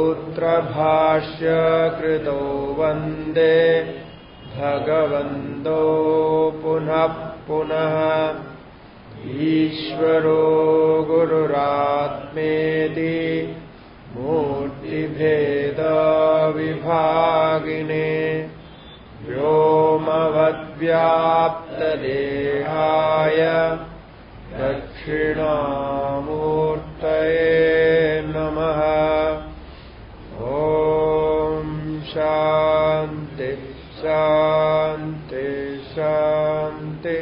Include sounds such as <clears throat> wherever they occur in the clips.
सूत्रभाष्य कृतो वन्दे भगवन्तो पुनः पुनः। ईश्वरो गुरुरात्मेति मूर्तिभेदविभागिने व्योमवद्व्याप्तदेहाय दक्षिणामूर्तये नमः शान्ति शान्ति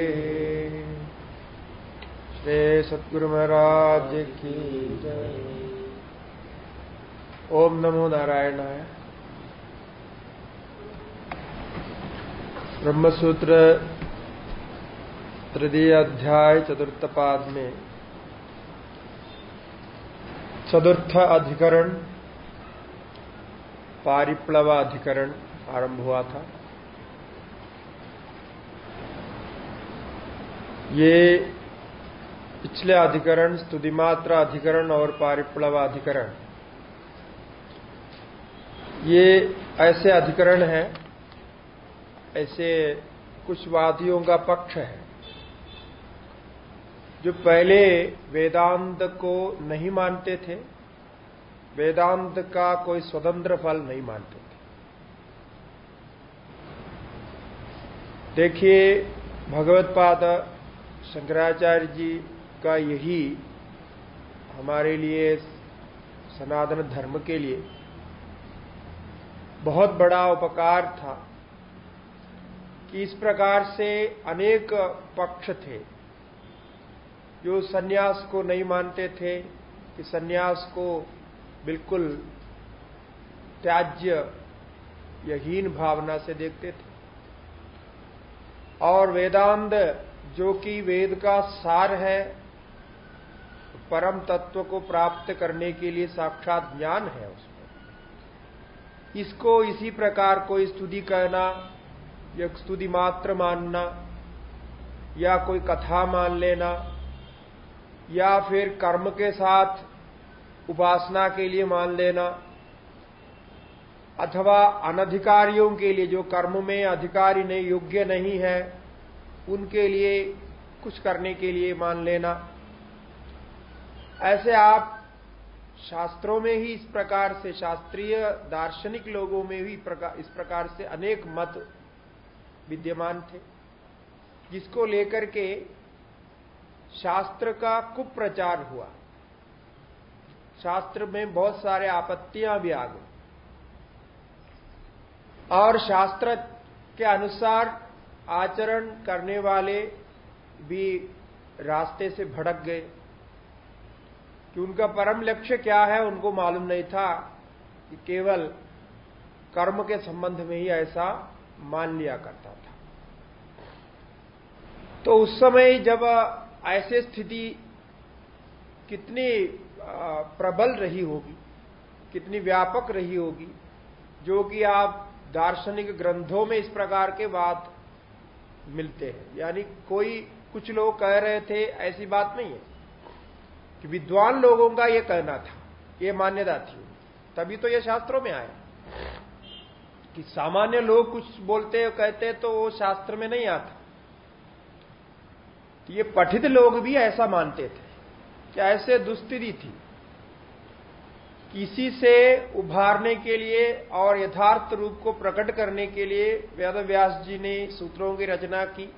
श्री सद्गुरु महाराज की ओम नमो नारायणाय। ब्रह्मसूत्र तृतीय अध्याय, चतुर्थ पाद में। चतुर्थ अधिकरण पारिप्लव अधिकरण आरंभ हुआ था। ये पिछले अधिकरण स्तुतिमात्र अधिकरण और पारिप्लव अधिकरण। ये ऐसे अधिकरण हैं, ऐसे कुछ वादियों का पक्ष है, जो पहले वेदांत को नहीं मानते थे, वेदांत का कोई स्वतंत्र फल नहीं मानते थे। देखिए, भगवतपाद शंकराचार्य जी का यही हमारे लिए सनातन धर्म के लिए बहुत बड़ा उपकार था कि इस प्रकार से अनेक पक्ष थे जो सन्यास को नहीं मानते थे, कि सन्यास को बिल्कुल त्याज्य यहीन भावना से देखते थे। और वेदांत जो कि वेद का सार है, परम तत्व को प्राप्त करने के लिए साक्षात ज्ञान है उसमें। इसको इसी प्रकार कोई स्तुति कहना, या स्तुति मात्र मानना, या कोई कथा मान लेना, या फिर कर्म के साथ उपासना के लिए मान लेना, अथवा अनधिकारियों के लिए, जो कर्म में अधिकारी नहीं, योग्य नहीं है उनके लिए, कुछ करने के लिए मान लेना। ऐसे आप शास्त्रों में ही इस प्रकार से, शास्त्रीय, दार्शनिक लोगों में भी इस प्रकार से अनेक मत विद्यमान थे, जिसको लेकर के शास्त्र का कुप्रचार हुआ। शास्त्र में बहुत सारे आपत्तियाँ भी आ गई। और शास्त्र के अनुसार आचरण करने वाले भी रास्ते से भड़क गए। कि उनका परम लक्ष्य क्या है, उनको मालूम नहीं था कि केवल कर्म के संबंध में ही ऐसा मान लिया करता था। तो उस समय जब ऐसे स्थिति कितनी प्रबल रही होगी, कितनी व्यापक रही होगी, जो कि आप दार्शनिक ग्रंथों में इस प्रकार के बात मिलते हैं। यानी कोई कुछ लोग कह रहे थे, ऐसी बात नहीं है। कि विद्वान लोगों का यह कहना था, ये मान्यता थी। तभी तो यह शास्त्रों में आया। कि सामान्य लोग कुछ बोलते कहते तो वो शास्त्र में नहीं आता। ये पठित लोग भी ऐसा मानते थे, कि ऐसे दुस्थिति थी। किसी से उभारने के लिए और यथार्थ रूप को प्रकट करने के लिए वेद व्यास जी ने सूत्रों की रचना की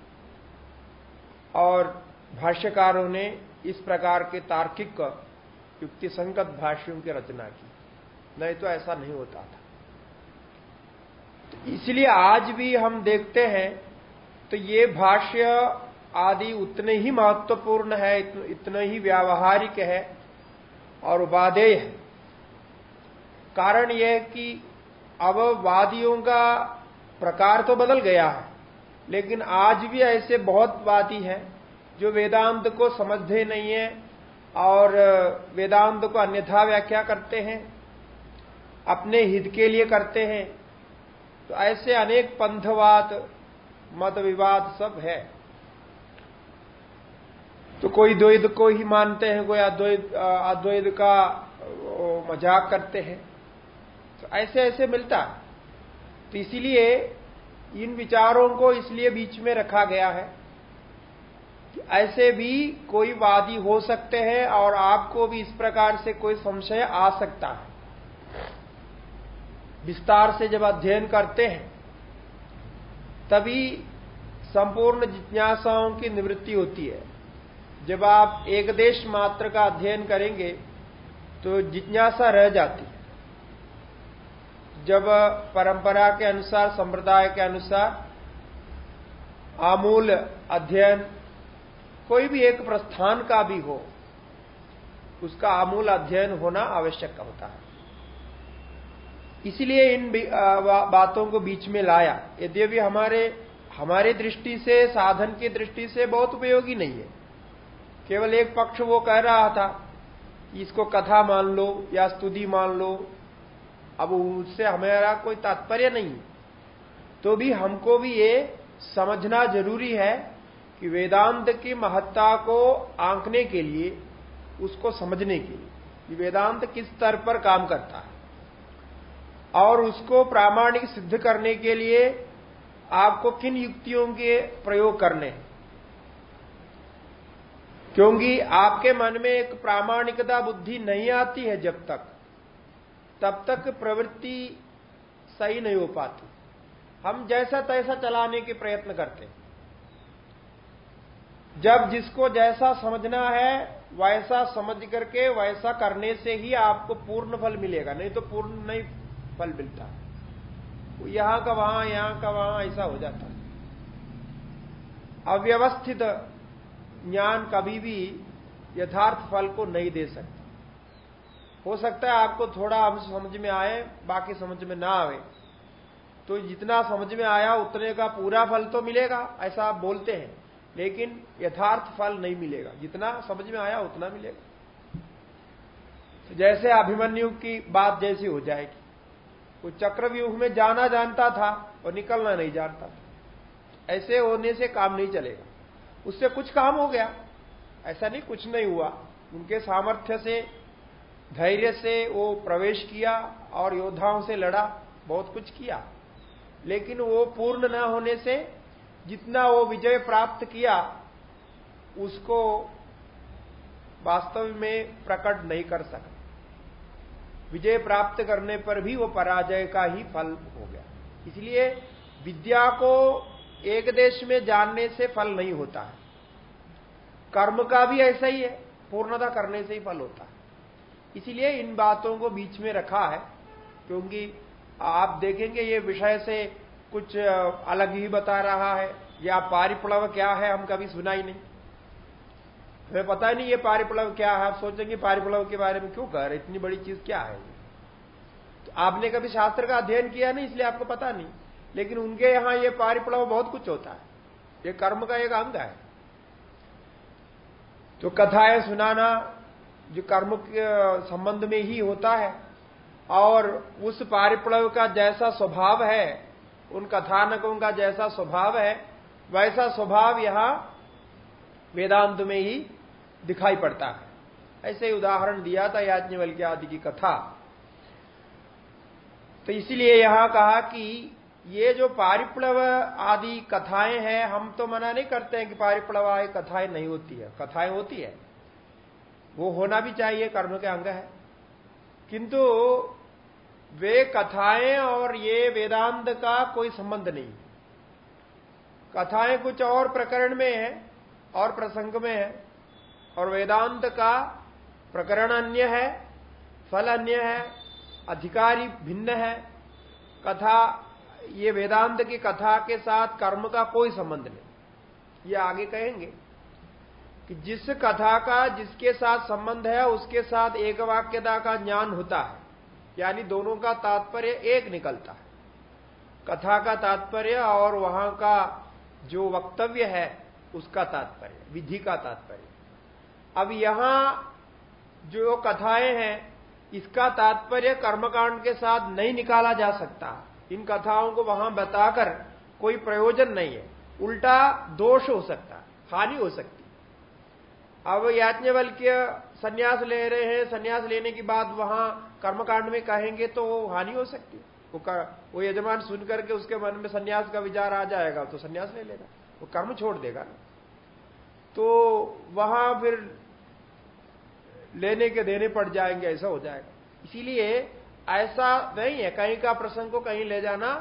और भाष्यकारों ने इस प्रकार के तार्किक युक्ति संगत भाष्यों की रचना की। नहीं तो ऐसा नहीं होता था। तो इसलिए आज भी हम देखते हैं तो ये भाष्य आदि उतने ही महत्वपूर्ण है, इतने ही व्यावहारिक है और उपाधेय है। कारण यह कि अब वादियों का प्रकार तो बदल गया है, लेकिन आज भी ऐसे बहुत वादी हैं जो वेदांत को समझते नहीं है और वेदांत को अन्यथा व्याख्या करते हैं, अपने हित के लिए करते हैं। तो ऐसे अनेक पंथवाद मत विवाद सब है। तो कोई द्वैत को ही मानते हैं, कोई अद्वैत अद्वैत का मज़ाक करते हैं। तो ऐसे ऐसे मिलता। है तो इसीलिए इन विचारों को इसलिए बीच में रखा गया है। कि ऐसे भी कोई वादी हो सकते हैं और आपको भी इस प्रकार से कोई संशय आ सकता है। विस्तार से जब अध्ययन करते हैं, तभी संपूर्ण जिज्ञासाओं की निवृत्ति होती है। जब आप एक देश मात्र का अध्ययन करेंगे तो जिज्ञासा रह जाती है। जब परंपरा के अनुसार, संप्रदाय के अनुसार, आमूल अध्ययन कोई भी एक प्रस्थान का भी हो, उसका आमूल अध्ययन होना आवश्यक होता है। इसलिए इन बातों को बीच में लाया। यद्यपि हमारे हमारे दृष्टि से, साधन की दृष्टि से बहुत उपयोगी नहीं है। केवल एक पक्ष वो कह रहा था इसको कथा मान लो या स्तुति मान लो अब उससे हमारा कोई तात्पर्य नहीं। तो भी हमको भी ये समझना ज़रूरी है कि वेदांत की महत्ता को आंकने के लिए, उसको समझने के लिए, कि वेदांत किस स्तर पर काम करता है। और उसको प्रामाणिक सिद्ध करने के लिए आपको किन युक्तियों के प्रयोग करने हैं? क्योंकि आपके मन में एक प्रामाणिकता बुद्धि नहीं आती है जब तक तब तक प्रवृत्ति सही नहीं हो पाती। हम जैसा तैसा चलाने के प्रयत्न करते हैं। जब जिसको जैसा समझना है, वैसा समझ करके, वैसा करने से ही आपको पूर्ण फल मिलेगा। नहीं तो पूर्ण नहीं फल मिलता। यहाँ का वहाँ, यहाँ का वहाँ, ऐसा हो जाता है। अव्यवस्थित ज्ञान कभी भी यथार्थ फल को नहीं दे सकता। हो सकता है आपको थोड़ा अंश समझ में आए, बाकी समझ में ना आवे तो जितना समझ में आया, उतने का पूरा फल तो मिलेगा, ऐसा आप बोलते हैं। लेकिन यथार्थ फल नहीं मिलेगा। जितना समझ में आया, उतना मिलेगा। तो जैसे अभिमन्यु की बात जैसी हो जाएगी। वो चक्रव्यूह में जाना जानता था और निकलना नहीं जानता था। ऐसे होने से काम नहीं चलेगा। उससे कुछ काम हो गया। ऐसा नहीं, कुछ नहीं हुआ। उनके सामर्थ्य से धैर्य से वो प्रवेश किया और योद्धाओं से लड़ा, बहुत कुछ किया। लेकिन वो पूर्ण न होने से जितना वो विजय प्राप्त किया, उसको वास्तव में प्रकट नहीं कर सका। विजय प्राप्त करने पर भी वो पराजय का ही फल हो गया। इसलिए विद्या को एक देश में जानने से फल नहीं होता है। कर्म का भी ऐसा ही है, पूर्णता करने से ही फल होता है। इसीलिए इन बातों को बीच में रखा है, क्योंकि आप देखेंगे ये विषय से कुछ अलग ही बता रहा है, या पारिप्लव क्या है हम कभी सुना ही नहीं। हमें पता ही नहीं ये पारिप्लव क्या है, आप सोचेंगे पारिप्लव के बारे में क्यों कह रहे इतनी बड़ी चीज़ क्या है तो आपने कभी शास्त्र का अध्ययन किया नहीं, इसलिए आपको पता नहीं। लेकिन उनके यहाँ ये पारिप्लव बहुत कुछ होता है। ये कर्म का एक अंग है। तो कथाएँ सुनाना जो कर्म के संबंध में ही होता है। और उस पारिप्लव का जैसा स्वभाव है, उन कथानकों का जैसा स्वभाव है, वैसा स्वभाव यहाँ वेदांत में ही दिखाई पड़ता है। ऐसे उदाहरण दिया था याज्ञवल्क्य आदि की कथा। तो इसलिए यहाँ कहा कि ये जो पारिप्लव आदि कथाएँ हैं, हम तो मना नहीं करते हैं कि पारिप्लव आदि कथाएँ नहीं होती है। कथाएँ होती है। वो होना भी चाहिए, कर्म के अंग है। किंतु वे कथाएँ और ये वेदांत का कोई संबंध नहीं। कथाएँ कुछ और प्रकरण में है, और प्रसंग में है, और वेदांत का प्रकरण अन्य है, फल अन्य है, अधिकारी भिन्न है। कथा, ये वेदांत की कथा के साथ कर्म का कोई संबंध नहीं। ये आगे कहेंगे। कि जिस कथा का, जिसके साथ संबंध है, उसके साथ एक वाक्यता का ज्ञान होता है। यानी दोनों का तात्पर्य एक निकलता है। कथा का तात्पर्य और वहाँ का जो वक्तव्य है, उसका तात्पर्य, विधि का तात्पर्य। अब यहाँ जो कथाएँ हैं, इसका तात्पर्य कर्मकांड के साथ नहीं निकाला जा सकता। इन कथाओं को वहाँ बताकर कोई प्रयोजन नहीं है। उल्टा दोष हो सकता, हानि हो सकती अब याज्ञवल्क्य संन्यास ले रहे हैं संन्यास लेने के बाद वहाँ कर्मकांड में कहेंगे तो हानि हो सकती है। वो कर, वो यजमान सुन करके उसके मन में सन्यास का विचार आ जाएगा तो सन्यास ले लेगा। वो कर्म छोड़ देगा ना। तो वहाँ फिर लेने के देने पड़ जाएँगे ऐसा हो जाएगा। इसीलिए ऐसा नहीं है कहीं का प्रसंग को कहीं ले जाना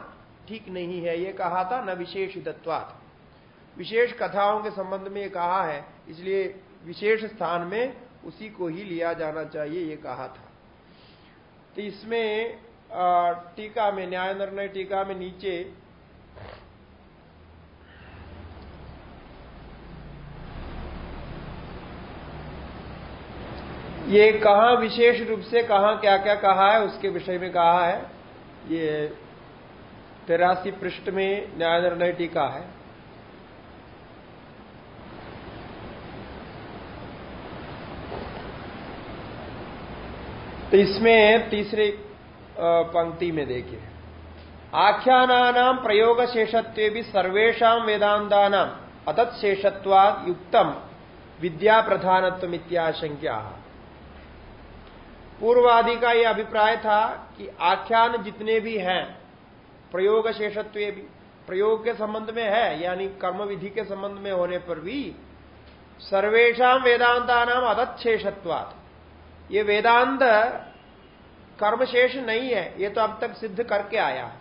ठीक नहीं है। ये कहा था न विशेष तत्वात विशेष कथाओं के संबंध में ये कहा है इसलिए विशेष स्थान में उसी को ही लिया जाना चाहिए, ये कहा था। तो इसमें टीका में न्याय निर्णय टीका में नीचे ये कहा विशेष रूप से कहा क्या क्या कहा है, उसके विषय में कहा है, ये तेरासी पृष्ठ में न्याय निर्णय टीका है। तो इसमें तीसरे पंक्ति में देखिए। आख्याना प्रयोग शेषत्व भी सर्वेशा वेदांता नाम अतत शेषत्वाद युक्तम विद्या प्रधानत्व इत्याशंका पूर्वादि का यह अभिप्राय था कि आख्यान जितने भी हैं प्रयोग शेषत्व भी प्रयोग के संबंध में है, यानी कर्म विधि के संबंध में होने पर भी सर्वेशा वेदांता नाम अदच्छेषत्वात् ये वेदांत कर्मशेष नहीं है, ये तो अब तक सिद्ध करके आया। है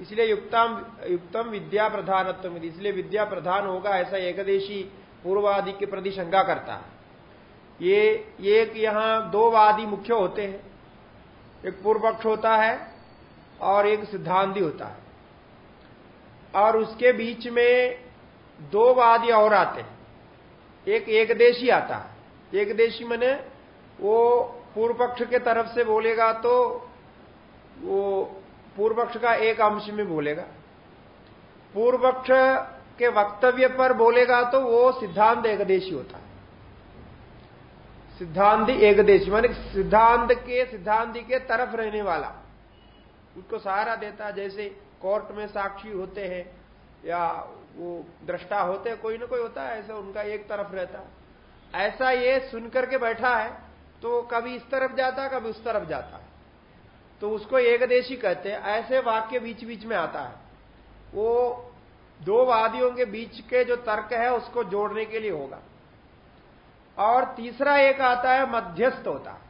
इसलिए युक्तम युक्तम विद्या प्रधानत्व इसलिए विद्या प्रधान होगा, ऐसा एकदेशी पूर्वादि के प्रति शंका करता। है ये एक यहाँ दो वादी मुख्य होते हैं। एक पूर्व पक्ष होता है और एक सिद्धांति होता है। और उसके बीच में दो वादी और आते हैं। एक एकदेशी आता है। एकदेशी मैंने वो पूर्व पक्ष के तरफ़ से बोलेगा तो वो पूर्व पक्ष का एक अंश में बोलेगा। पूर्व पक्ष के वक्तव्य पर बोलेगा तो वो सिद्धांत एकदेशी होता है। सिद्धांत एकदेशी, माने सिद्धांत के, सिद्धांति के तरफ़ रहने वाला। उसको सहारा देता जैसे कोर्ट में साक्षी होते हैं, या वो दृष्टा होते कोई ना कोई होता है, ऐसा उनका एक तरफ़ रहता ऐसा ये सुनकर के बैठा है तो कभी इस तरफ़ जाता, कभी उस तरफ़ जाता। है तो उसको एकदेशी कहते हैं। ऐसे वाक्य बीच बीच में आता है। वो दो वादियों के बीच के जो तर्क है, उसको जोड़ने के लिए होगा। और तीसरा एक आता है, मध्यस्थ होता है।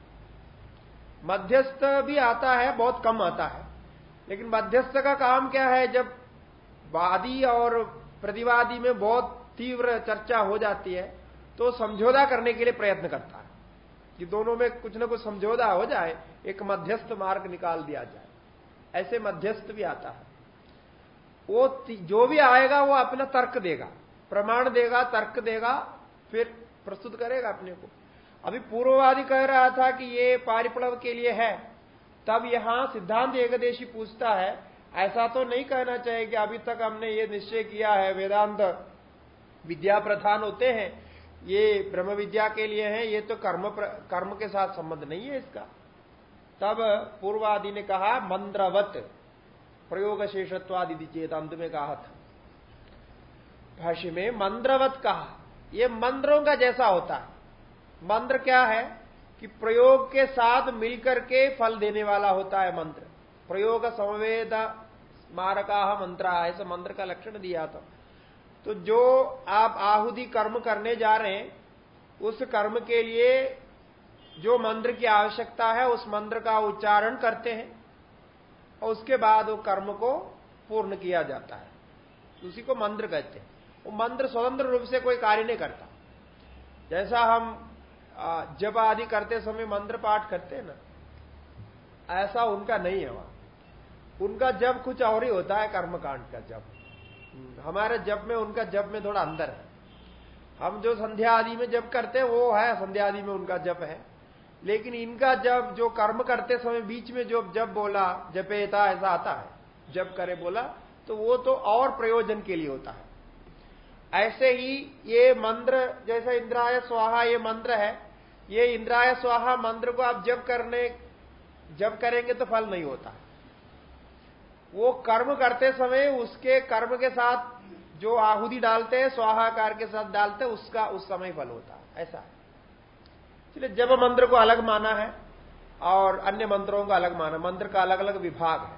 मध्यस्थ भी आता है, बहुत कम आता है। लेकिन मध्यस्थ का काम क्या है? जब वादी और प्रतिवादी में बहुत तीव्र चर्चा हो जाती है तो समझौता करने के लिए प्रयत्न करता है। कि दोनों में कुछ ना कुछ समझौता हो जाए, एक मध्यस्थ मार्ग निकाल दिया जाए। ऐसे मध्यस्थ भी आता है। वो जो भी आएगा, वो अपना तर्क देगा। प्रमाण देगा, तर्क देगा, फिर प्रस्तुत करेगा अपने को। अभी पूर्ववादी कह रहा था कि ये पारिप्लव के लिए है। तब यहाँ सिद्धांत एकदेशी पूछता है, ऐसा तो नहीं कहना चाहिए कि अभी तक हमने ये निश्चय किया है, वेदांत विद्या प्रधान होते हैं ये ब्रह्म विद्या के लिए है, ये तो कर्म कर्म के साथ संबंध नहीं है इसका। तब पूर्वादि ने कहा, मंत्रवत प्रयोग शेषत्वादि चेत, अंत में कहा था। भाष्य में मंत्रवत कहा, ये मंत्रों का जैसा होता है। मंत्र क्या है? कि प्रयोग के साथ मिलकर के फल देने वाला होता है मंत्र। प्रयोग संवेद स्मारका मंत्र, ऐसा मंत्र का लक्षण दिया था। तो जो आप आहुति कर्म करने जा रहे हैं, उस कर्म के लिए जो मंत्र की आवश्यकता है, उस मंत्र का उच्चारण करते हैं और उसके बाद वो कर्म को पूर्ण किया जाता है। उसी को मंत्र कहते हैं। वो मंत्र स्वतंत्र रूप से कोई कार्य नहीं करता। जैसा हम जब आदि करते समय मंत्र पाठ करते हैं ना, ऐसा उनका नहीं है वहाँ। उनका जब कुछ और ही होता है, कर्मकांड का जब हमारे जब में, उनका जब में थोड़ा अंदर है। हम जो संध्या आदि में जब करते हैं, वो है, संध्या आदि में उनका जप है। लेकिन इनका जब, जो कर्म करते समय बीच में जो जब बोला, जपेता, ऐसा आता है। जब करे बोला तो वो तो और प्रयोजन के लिए होता है। ऐसे ही ये मंत्र, जैसे इंद्राय स्वाहा, ये मंत्र है। ये इंद्राय स्वाहा मंत्र को आप जब करने, जब करेंगे तो फल नहीं होता। वो कर्म करते समय उसके कर्म के साथ जो आहुति डालते हैं, स्वाहाकार के साथ डालते हैं, उसका उस समय फल होता है। ऐसा। है इसलिए जब मंत्र को अलग माना है और अन्य मंत्रों का अलग माना, मंत्र का अलग अलग विभाग है।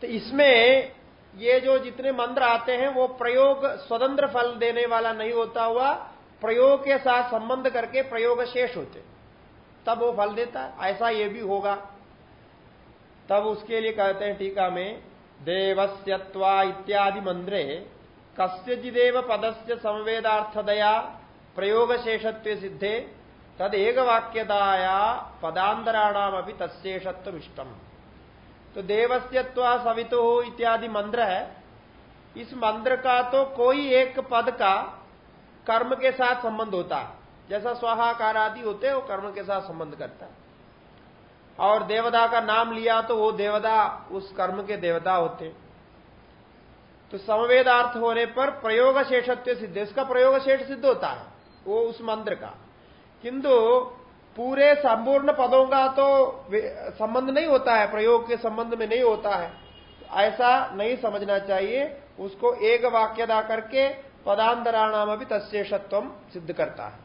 तो इसमें ये जो जितने मंत्र आते हैं, वो प्रयोग, स्वतंत्र फल देने वाला नहीं होता हुआ, प्रयोग के साथ संबंध करके प्रयोग शेष होते तब वो फल देता ऐसा ये भी होगा। तब उसके लिए कहते हैं टीका में, देवस्यत्वा इत्यादि मंत्रे कस्यचिदेव पदस्य संवेदार्थदया प्रयोग शेषत्व सिद्धे तद एक वाक्यताया पदांतराणाम अभी तत्शेषत्व इष्टम तो देवस्यत्वा सवितो इत्यादि मंत्र है, इस मंत्र का तो कोई एक पद का कर्म के साथ संबंध होता। है जैसा स्वाहाकार आदि होते हैं, वो कर्म के साथ संबंध करता है। और देवता का नाम लिया तो वो देवता, उस कर्म के देवता होते। तो समवेदार्थ होने पर प्रयोग शेषत्व सिद्ध इसका प्रयोग शेष सिद्ध होता है, वो उस मंत्र का। किंतु पूरे संपूर्ण पदों का तो संबंध नहीं होता है, प्रयोग के संबंध में नहीं होता है। ऐसा नहीं समझना चाहिए, उसको एक वाक्यदा करके पदांतराणाम भी तस्ेषत्व सिद्ध करता है।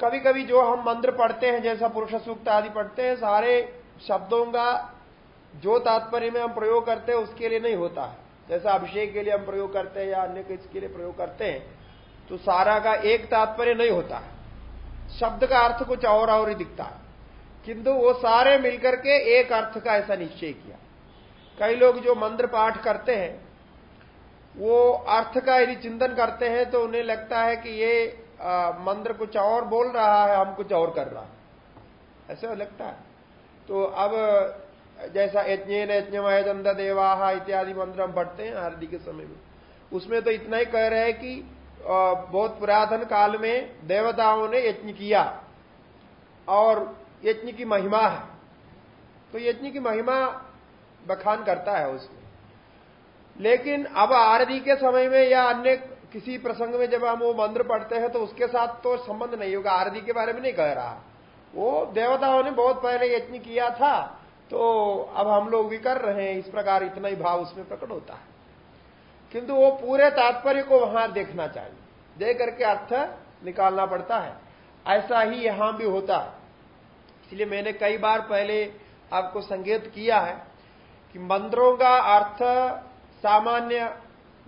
कभी कभी जो हम मंत्र पढ़ते हैं, जैसा पुरुष सूक्त आदि पढ़ते हैं, सारे शब्दों का जो तात्पर्य में हम प्रयोग करते हैं, उसके लिए नहीं होता है। जैसा अभिषेक के लिए हम प्रयोग करते हैं या अन्य किसके लिए प्रयोग करते हैं तो सारा का एक तात्पर्य नहीं होता है। शब्द का अर्थ कुछ और और ही दिखता है। किंतु वो सारे मिलकर के एक अर्थ का ऐसा निश्चय किया। कई लोग जो मंत्र पाठ करते हैं, वो अर्थ का यदि चिंतन करते हैं तो उन्हें लगता है कि ये मंत्र कुछ और बोल रहा है, हम कुछ और कर रहा है। ऐसा लगता है। तो अब, जैसा यज्ञ यज्ञमय दंड देवाहा इत्यादि मंत्र हम पढ़ते हैं आरती के समय में। उसमें तो इतना ही कह रहे हैं कि बहुत पुरातन काल में देवताओं ने यज्ञ किया और यज्ञ की महिमा है। तो यज्ञ की महिमा बखान करता है उसमें। लेकिन अब आरती के समय में या अन्य किसी प्रसंग में जब हम वो मंत्र पढ़ते हैं तो उसके साथ तो संबंध नहीं होगा। आरती के बारे में नहीं कह रहा। वो देवताओं ने बहुत पहले यत्न किया था तो अब हम लोग भी कर रहे हैं। इस प्रकार इतना ही भाव उसमें प्रकट होता है। किंतु वो पूरे तात्पर्य को वहाँ देखना चाहिए। देख करके अर्थ निकालना पड़ता है। ऐसा ही यहाँ भी होता है। इसलिए मैंने कई बार पहले आपको संकेत किया है कि मंत्रों का अर्थ सामान्य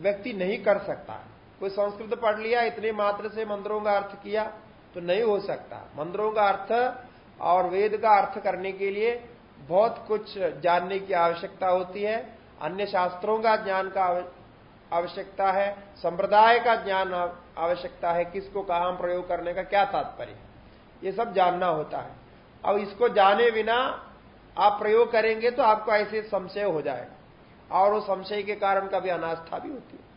व्यक्ति नहीं कर सकता। है कोई संस्कृत पढ़ लिया, इतने मात्र से मंत्रों का अर्थ किया तो नहीं हो सकता। मंत्रों का अर्थ और वेद का अर्थ करने के लिए बहुत कुछ जानने की आवश्यकता होती है। अन्य शास्त्रों का ज्ञान का आवश्यकता है, संप्रदाय का ज्ञान आवश्यकता है, किसको कहा प्रयोग करने का क्या तात्पर्य। ये सब जानना होता है। अब इसको जाने बिना आप प्रयोग करेंगे तो आपको ऐसे संशय हो जाएगा। और उस संशय के कारण कभी अनास्था भी होती है।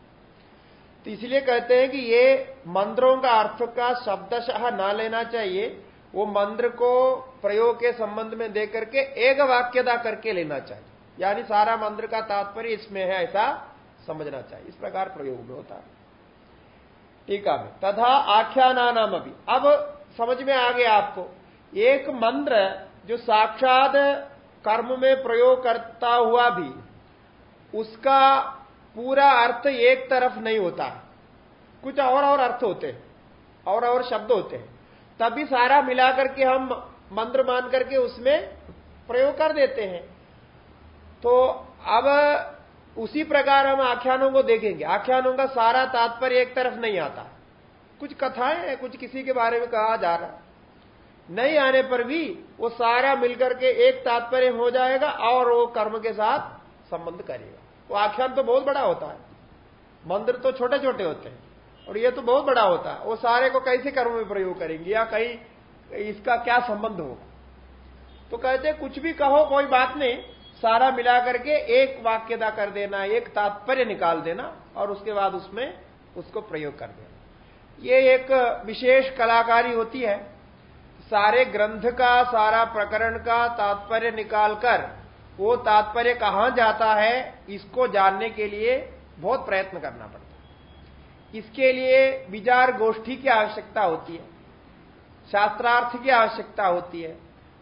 तो इसलिए कहते हैं कि ये मंत्रों का अर्थ का शब्दशः ना लेना चाहिए। वो मंत्र को प्रयोग के संबंध में देकर करके एक वाक्यदा करके लेना चाहिए। यानी सारा मंत्र का तात्पर्य इसमें है, ऐसा समझना चाहिए। इस प्रकार प्रयोग में होता है। ठीक है। तथा आख्याना अभी। अब समझ में आ गया आपको। एक मंत्र जो साक्षात कर्म में प्रयोग करता हुआ भी, उसका पूरा अर्थ एक तरफ़ नहीं होता। कुछ और और अर्थ होते हैं और और शब्द होते। हैं तभी सारा मिला करके हम मंत्र मान करके उसमें प्रयोग कर देते हैं। तो अब उसी प्रकार हम आख्यानों को देखेंगे। आख्यानों का सारा तात्पर्य एक तरफ़ नहीं आता। कुछ कथाएँ हैं, कुछ किसी के बारे में कहा जा रहा नहीं आने पर भी वो सारा मिलकर के एक तात्पर्य हो जाएगा और वो कर्म के साथ संबंध करेगा। वो आख्यान तो बहुत बड़ा होता है। मंदिर तो छोटे छोटे होते हैं। और ये तो बहुत बड़ा होता है। वो सारे को कैसे कर्म में प्रयोग करेंगे? या कहीं इसका क्या संबंध होगा? तो कहते कुछ भी कहो, कोई बात नहीं। सारा मिला करके एक वाक्यता कर देना, एक तात्पर्य निकाल देना, और उसके बाद उसमें उसको प्रयोग कर देना। ये एक विशेष कलाकारी होती है। सारे ग्रंथ का, सारा प्रकरण का तात्पर्य निकालकर वो तात्पर्य कहाँ जाता है, इसको जानने के लिए बहुत प्रयत्न करना पड़ता है। इसके लिए विचार गोष्ठी की आवश्यकता होती है, शास्त्रार्थ की आवश्यकता होती है,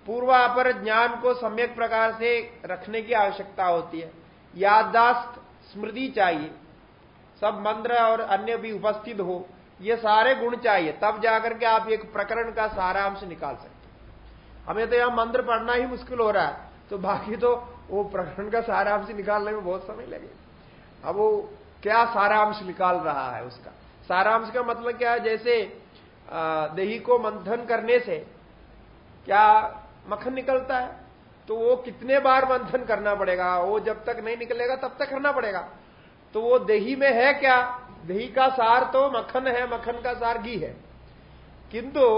पूर्वापर ज्ञान को सम्यक प्रकार से रखने की आवश्यकता होती है। याददाश्त, स्मृति चाहिए, सब मंत्र और अन्य भी उपस्थित हो, ये सारे गुण चाहिए, तब जाकर के आप एक प्रकरण का सारांश निकाल सकते हमें तो यहाँ मंत्र पढ़ना ही मुश्किल हो रहा है। तो बाकी तो वो प्रकरण का सारांश निकालने में बहुत समय लगे। अब वो क्या सारांश निकाल रहा है उसका? सारांश का मतलब क्या है? जैसे दही को मंथन करने से क्या मक्खन निकलता है? तो वो कितने बार मंथन करना पड़ेगा? वो जब तक नहीं निकलेगा, तब तक करना पड़ेगा। तो वो दही में है क्या? दही का सार तो मक्खन है, मक्खन का सार घी है। किंतु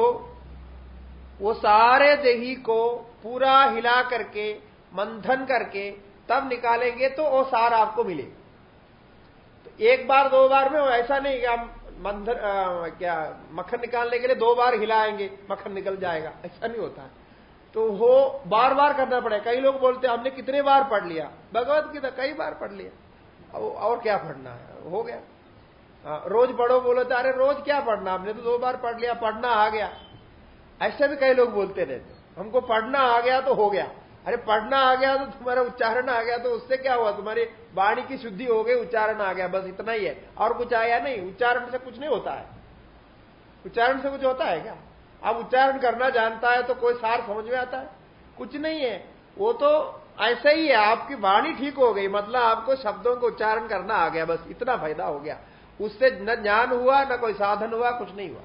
वो सारे दही को पूरा हिला करके मंथन करके तब निकालेंगे तो वो सार आपको मिलेगा। तो एक बार दो बार में ऐसा नहीं कि हम मंथन क्या मक्खन निकालने के लिए दो बार हिलाएँगे मक्खन निकल जाएगा। ऐसा नहीं होता है। तो वो बार बार करना पड़ेगा। कई लोग बोलते हैं हमने कितने बार पढ़ लिया? भगवत गीता कई बार पढ़ लिया। और क्या पढ़ना है? हो गया। आ, रोज पढ़ो बोलो तो अरे रोज क्या पढ़ना? हमने तो दो बार पढ़ लिया पढ़ना आ गया। ऐसे भी कई लोग बोलते रहते हमको पढ़ना आ गया तो हो गया। अरे, पढ़ना आ गया तो तुम्हारा उच्चारण आ गया तो उससे क्या हुआ? तुम्हारी वाणी की शुद्धि हो गई, उच्चारण आ गया, बस इतना ही है। और कुछ आया नहीं, उच्चारण से कुछ नहीं होता है। उच्चारण से कुछ होता है क्या? अब उच्चारण करना जानता है तो कोई सार समझ में आता है। कुछ नहीं है। वो तो ऐसा ही है, आपकी वाणी ठीक हो गई मतलब आपको शब्दों को उच्चारण करना आ गया, बस इतना फ़ायदा हो गया। उससे न ज्ञान हुआ, न कोई साधन हुआ, कुछ नहीं हुआ।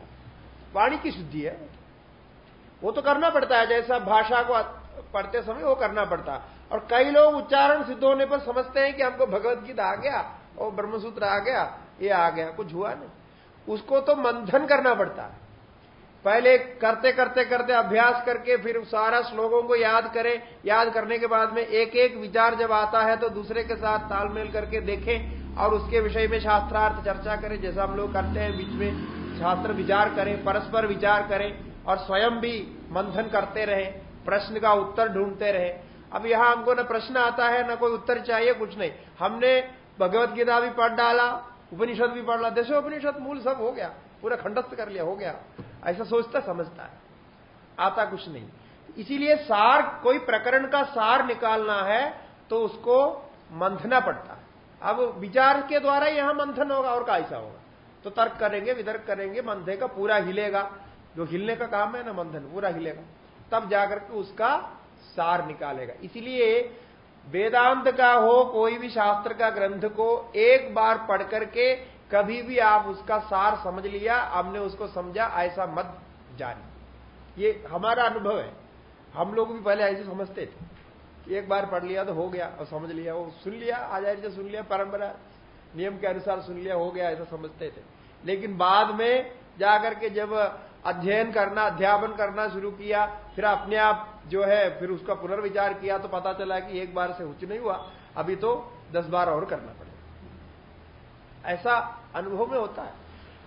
वाणी की शुद्धि है। वो तो करना पड़ता है, जैसा भाषा को पढ़ते समय वो करना पड़ता। और कई लोग उच्चारण सिद्ध होने पर समझते हैं कि हमको भगवत गीता आ गया, और ब्रह्मसूत्र आ गया, ये आ गया, कुछ हुआ नहीं। उसको तो मंथन करना पड़ता। है पहले करते करते करते अभ्यास करके फिर सारा श्लोकों को याद करें। याद करने के बाद में एक एक विचार जब आता है तो दूसरे के साथ तालमेल करके देखें, और उसके विषय में शास्त्रार्थ चर्चा करें, जैसा हम लोग करते हैं बीच में। शास्त्र विचार करें, परस्पर विचार करें, और स्वयं भी मंथन करते रहे। प्रश्न का उत्तर ढूंढते रहे। अब यहाँ हमको न प्रश्न आता है, न कोई उत्तर चाहिए, कुछ नहीं। हमने भगवत गीता भी पढ़ डाला, उपनिषद भी पढ़ डाला। दशो उपनिषद मूल सब हो गया, पूरा खंडस्थ कर लिया, हो गया। ऐसा सोचता, समझता है। आता कुछ नहीं। इसीलिए सार, कोई प्रकरण का सार निकालना है तो उसको मंथना पड़ता है। अब विचार के द्वारा यहाँ मंथन होगा, और कैसा होगा? तो तर्क करेंगे, वितर्क करेंगे, मंथे का पूरा हिलेगा। जो हिलने का काम है, ना मंथन, पूरा हिलेगा। तब जाकर के उसका सार निकालेगा। इसलिए वेदांत का हो, कोई भी शास्त्र का ग्रंथ को एक बार पढ़ करके कभी भी आप उसका सार समझ लिया हमने उसको समझा, ऐसा मत जानी ये हमारा अनुभव है। हम लोग भी पहले ऐसे समझते थे एक बार पढ़ लिया तो हो गया, और समझ लिया, वो सुन लिया आचार्य से सुन लिया, परंपरा, नियम के अनुसार सुन लिया, हो गया, ऐसा समझते थे। लेकिन बाद में जाकर के जब अध्ययन करना, अध्यापन करना शुरू किया फिर अपने आप जो है, फिर उसका पुनर्विचार किया तो पता चला कि एक बार से उच्च नहीं हुआ। अभी तो दस बार और करना पड़ेगा। ऐसा अनुभव में होता है।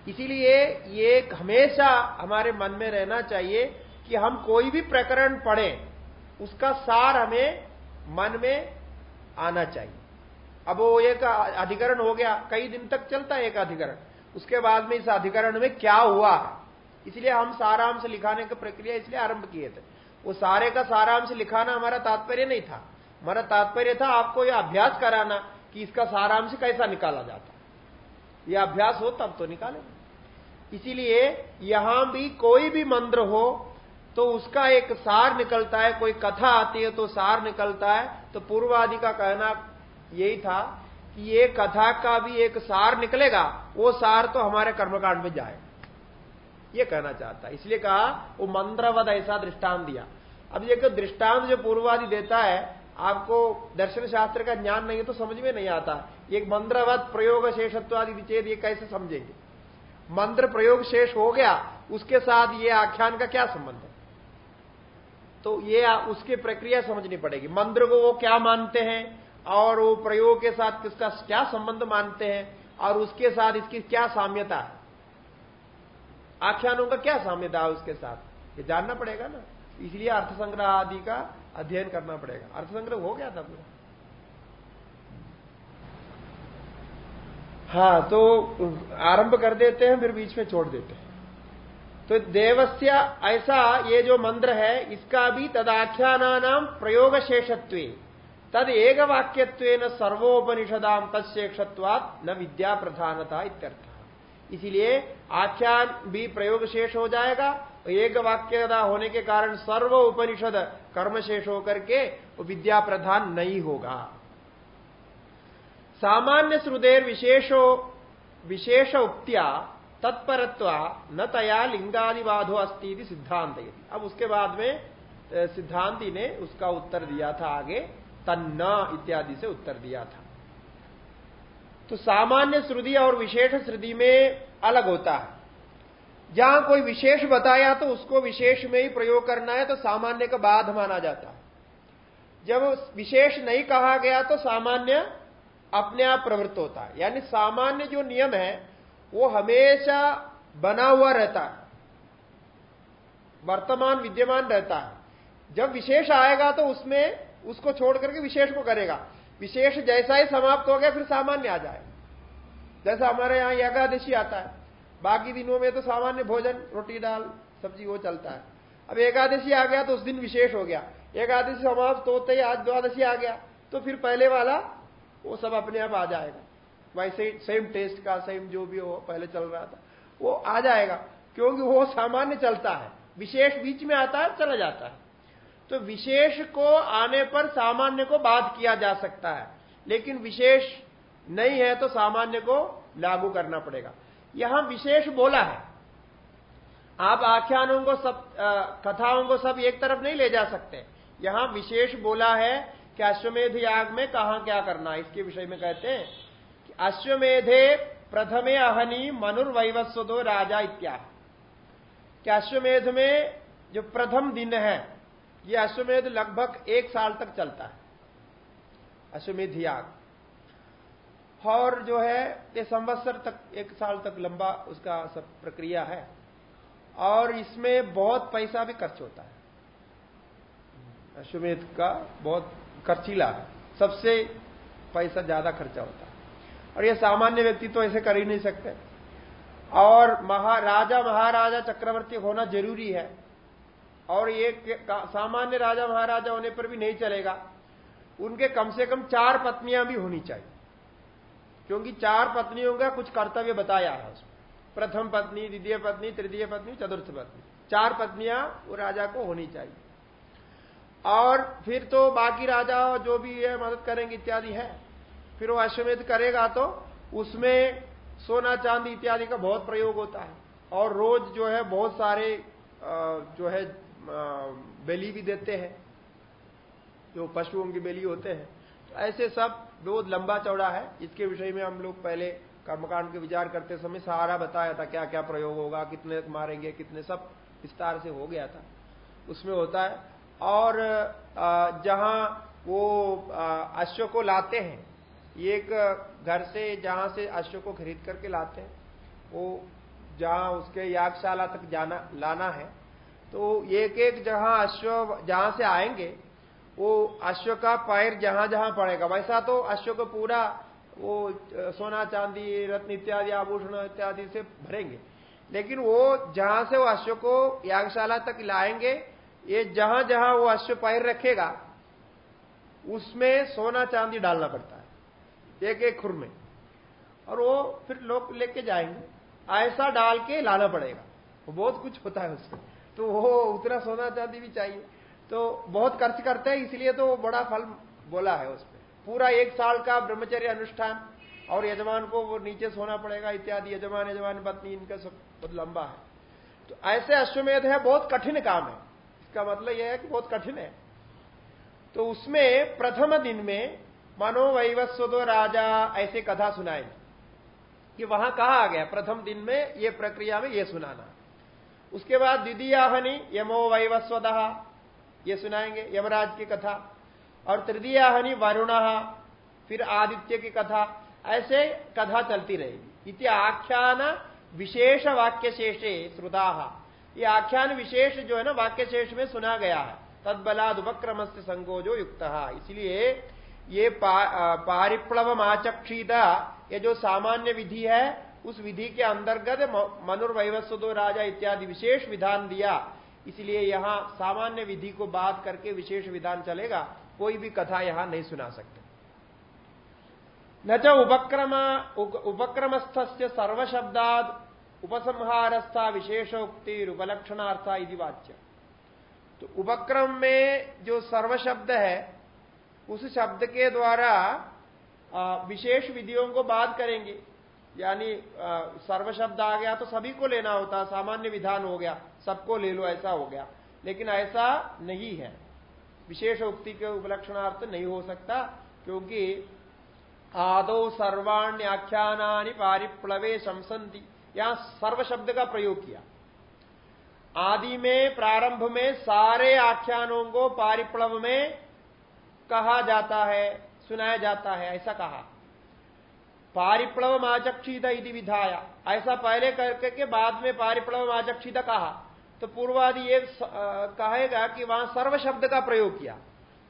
इसीलिए ये हमेशा हमारे मन में रहना चाहिए कि हम कोई भी प्रकरण पढ़े, उसका सार हमें मन में आना चाहिए। अब वो एक अधिकरण हो गया, कई दिन तक चलता है एक अधिकरण। उसके बाद में इस अधिकरण में क्या हुआ? इसलिए हम सारांश लिखाने की प्रक्रिया इसलिए आरंभ किए थे। वो सारे का सारांश लिखाना हमारा तात्पर्य नहीं था। हमारा तात्पर्य था आपको यह अभ्यास कराना कि इसका सारांश कैसा निकाला जाता। यह अभ्यास हो तब तो निकालेंगे। इसीलिए यहाँ भी कोई भी मंत्र हो तो उसका एक सार निकलता है, कोई कथा आती है तो सार निकलता है। तो पूर्वादि का कहना यही था कि ये कथा का भी एक सार निकलेगा, वो सार तो हमारे कर्मकांड में जाए ये कहना चाहता है। इसलिए कहा, वो मंत्रवध ऐसा दृष्टांत दिया। अब ये दृष्टांत जो पूर्वादि देता है, आपको दर्शन शास्त्र का ज्ञान नहीं है तो समझ में नहीं आता। एक मंत्रवत प्रयोग शेषत्वादि विचेद ये कैसे समझेंगे? मंत्र प्रयोग शेष हो गया, उसके साथ ये आख्यान का क्या संबंध है? तो ये उसकी प्रक्रिया समझनी पड़ेगी। मंत्र को वो क्या मानते हैं, और वो प्रयोग के साथ किसका क्या संबंध मानते हैं, और उसके साथ इसकी क्या साम्यता है? आख्यानों का क्या साम्यता उसके साथ? ये जानना पड़ेगा ना। इसलिए अर्थ संग्रह आदि का अध्ययन करना पड़ेगा। अर्थ संग्रह हो गया था पूरा। हाँ तो आरंभ कर देते हैं, फिर बीच में छोड़ देते हैं। तो देवस्य ऐसा ये जो मंत्र है, इसका भी तदाख्यानाम प्रयोग शेषत्व तद एक वाक्यत्व सर्वोपनिषदाम तत्शेषत्वात न विद्या प्रधानता इत्यर्थ। इसीलिए आख्यान भी प्रयोग शेष हो जाएगा एक वाक्यता होने के कारण सर्व उपनिषद कर्म शेष होकर के विद्या प्रधान नहीं होगा। सामान्य श्रुदेर विशेषो, विशेष उक्तिया तत्परत्व न तया लिंगादिवाधो अस्ती सिद्धांत अब उसके बाद में सिद्धांति ने उसका उत्तर दिया था आगे, तन्ना इत्यादि से उत्तर दिया था। तो सामान्य श्रुति और विशेष श्रुति में अलग होता है। जहाँ कोई विशेष बताया तो उसको विशेष में ही प्रयोग करना है तो सामान्य का बाध माना जाता है। जब विशेष नहीं कहा गया तो सामान्य अपने आप प्रवृत्त होता है। यानी सामान्य जो नियम है, वो हमेशा बना हुआ रहता है। वर्तमान विद्यमान रहता है। जब विशेष आएगा तो उसमें, उसको छोड़ करके विशेष को करेगा। विशेष जैसा ही समाप्त हो गया, फिर सामान्य आ जाए। जैसा हमारे यहाँ एकादशी आता है, बाकी दिनों में तो सामान्य भोजन, रोटी, दाल, सब्ज़ी, वो चलता है। अब एकादशी आ गया तो उस दिन विशेष हो गया। एकादशी समाप्त होते ही आज द्वादशी आ गया तो फिर पहले वाला, वो सब अपने आप आ जाएगा। वैसे सेम टेस्ट का सेम जो भी हो, पहले चल रहा था, वो आ जाएगा, क्योंकि वो सामान्य चलता है। विशेष बीच में आता है, चला जाता है। तो विशेष को आने पर सामान्य को बाध किया जा सकता है। लेकिन विशेष नहीं है तो सामान्य को लागू करना पड़ेगा। यहाँ विशेष बोला है। आप आख्यानों को सब कथाओं को सब एक तरफ़ नहीं ले जा सकते। यहाँ विशेष बोला है कि अश्वमेध याग में कहा क्या करना इसके विषय में कहते हैं कि अश्वमेधे प्रथमे अहनी मनुर्वैवस्वदो राजा इत्या क्या अश्वमेध में जो प्रथम दिन है ये अश्वमेध लगभग एक साल तक चलता है। अश्वमेध याग। और जो है, ये संवत्सर तक, एक साल तक लंबा उसका सब प्रक्रिया है। और इसमें बहुत पैसा भी खर्च होता है। अश्वमेध का बहुत खर्चीला है। सबसे पैसा ज़्यादा खर्चा होता है। और ये सामान्य व्यक्ति तो ऐसे कर ही नहीं सकते। और महाराजा महाराजा चक्रवर्ती होना ज़रूरी है। और ये सामान्य राजा महाराजा होने पर भी नहीं चलेगा। उनके कम से कम चार पत्नियाँ भी होनी चाहिए। क्योंकि चार पत्नियों का कुछ कर्तव्य बताया है उसमें। प्रथम पत्नी, द्वितीय पत्नी, तृतीय पत्नी, चतुर्थ पत्नी। चार पत्नियाँ वो राजा को होनी चाहिए। और फिर तो बाकी राजा जो भी है, मदद करेंगे इत्यादि है। फिर वो अश्वमेध करेगा तो उसमें सोना, चांदी इत्यादि का बहुत प्रयोग होता है। और रोज जो है, बहुत सारे जो है बेली भी देते हैं, जो पशुओं की बेली होते हैं। तो ऐसे सब बहुत लंबा चौड़ा है। इसके विषय में हम लोग पहले कर्मकांड के विचार करते समय सारा बताया था क्या क्या प्रयोग होगा, कितने मारेंगे, कितने सब विस्तार से हो गया था। उसमें होता है, और जहाँ वो अश्व को लाते हैं एक घर से, जहाँ से अश्व को खरीद करके लाते हैं, वो जहाँ उसके यागशाला तक जाना, लाना है तो एक एक जहाँ अश्व, जहाँ से आएँगे, वो अश्व का पैर जहाँ जहाँ पड़ेगा। वैसा तो अश्व को पूरा वो सोना, चांदी, रत्न इत्यादि, आभूषण इत्यादि से भरेंगे। लेकिन वो जहाँ से वो अश्व को यागशाला तक लाएँगे, ये जहाँ जहाँ वो अश्व पैर रखेगा, उसमें सोना, चांदी डालना पड़ता है, एक एक खुर में। और वो फिर लोग लेके जाएँगे, ऐसा डाल के लाना पड़ेगा। वो बहुत कुछ होता है उसमें तो वो उतना सोना चांदी भी चाहिए। तो बहुत खर्च करते हैं, इसलिए तो बड़ा फल बोला है उसमें। पूरा एक साल का ब्रह्मचर्य अनुष्ठान और यजमान को वो नीचे सोना पड़ेगा, इत्यादि। यजमान यजमान, पत्नी, इनका सब बहुत लंबा है। तो ऐसे अश्वमेध है, बहुत कठिन काम है। इसका मतलब यह है कि बहुत कठिन है। तो उसमें प्रथम दिन में मनोवैवस्वतो राजा, ऐसे कथा सुनाए कि वहाँ कहा आ गया, प्रथम दिन में ये प्रक्रिया में ये सुनाना। उसके बाद द्वितीयाहनि यमो वैवस्वद ये सुनाएँगे यमराज की कथा। और तृतीय हनि वरुण फिर आदित्य की कथा। ऐसे कथा चलती रहेगी। इति आख्यान विशेष वाक्य शेषे श्रुता। ये आख्यान विशेष जो है ना वाक्य शेष में सुना गया है। तदबलाद उपक्रम से संगोजो युक्त। इसलिए ये पा, पारिप्लव आचक्षीदा ये जो सामान्य विधि है उस विधि के अंतर्गत मनुर्वैवस्व दो राजा इत्यादि विशेष विधान दिया। इसलिए यहाँ सामान्य विधि को बात करके विशेष विधान चलेगा। कोई भी कथा यहाँ नहीं सुना सकते। न च उपक्रम उपक्रमस्थ से सर्वशब्दाद उपसंहारस्था विशेषोक्ति उपलक्षणार्था इति वाच्य। तो उपक्रम में जो सर्व शब्द है, उस शब्द के द्वारा विशेष विधियों को बात करेंगे। यानी सर्व शब्द आ गया तो सभी को लेना होता, सामान्य विधान हो गया, सबको ले लो, ऐसा हो गया। लेकिन ऐसा नहीं है। विशेष उक्ति के उपलक्षणार्थ नहीं हो सकता, क्योंकि आदो सर्वाण्याख्यानानि पारिप्लवे शमसंती यहाँ सर्व शब्द का प्रयोग किया। आदि में, प्रारंभ में सारे आख्यानों को पारिप्लव में कहा जाता है, सुनाया जाता है, ऐसा कहा। पारिप्लव माचक्षित यदि विधाया। ऐसा पहले करके के बाद में पारिप्लव माचक्षित कहा। तो पूर्वादि ये कहेगा कि वहाँ सर्व शब्द का प्रयोग किया।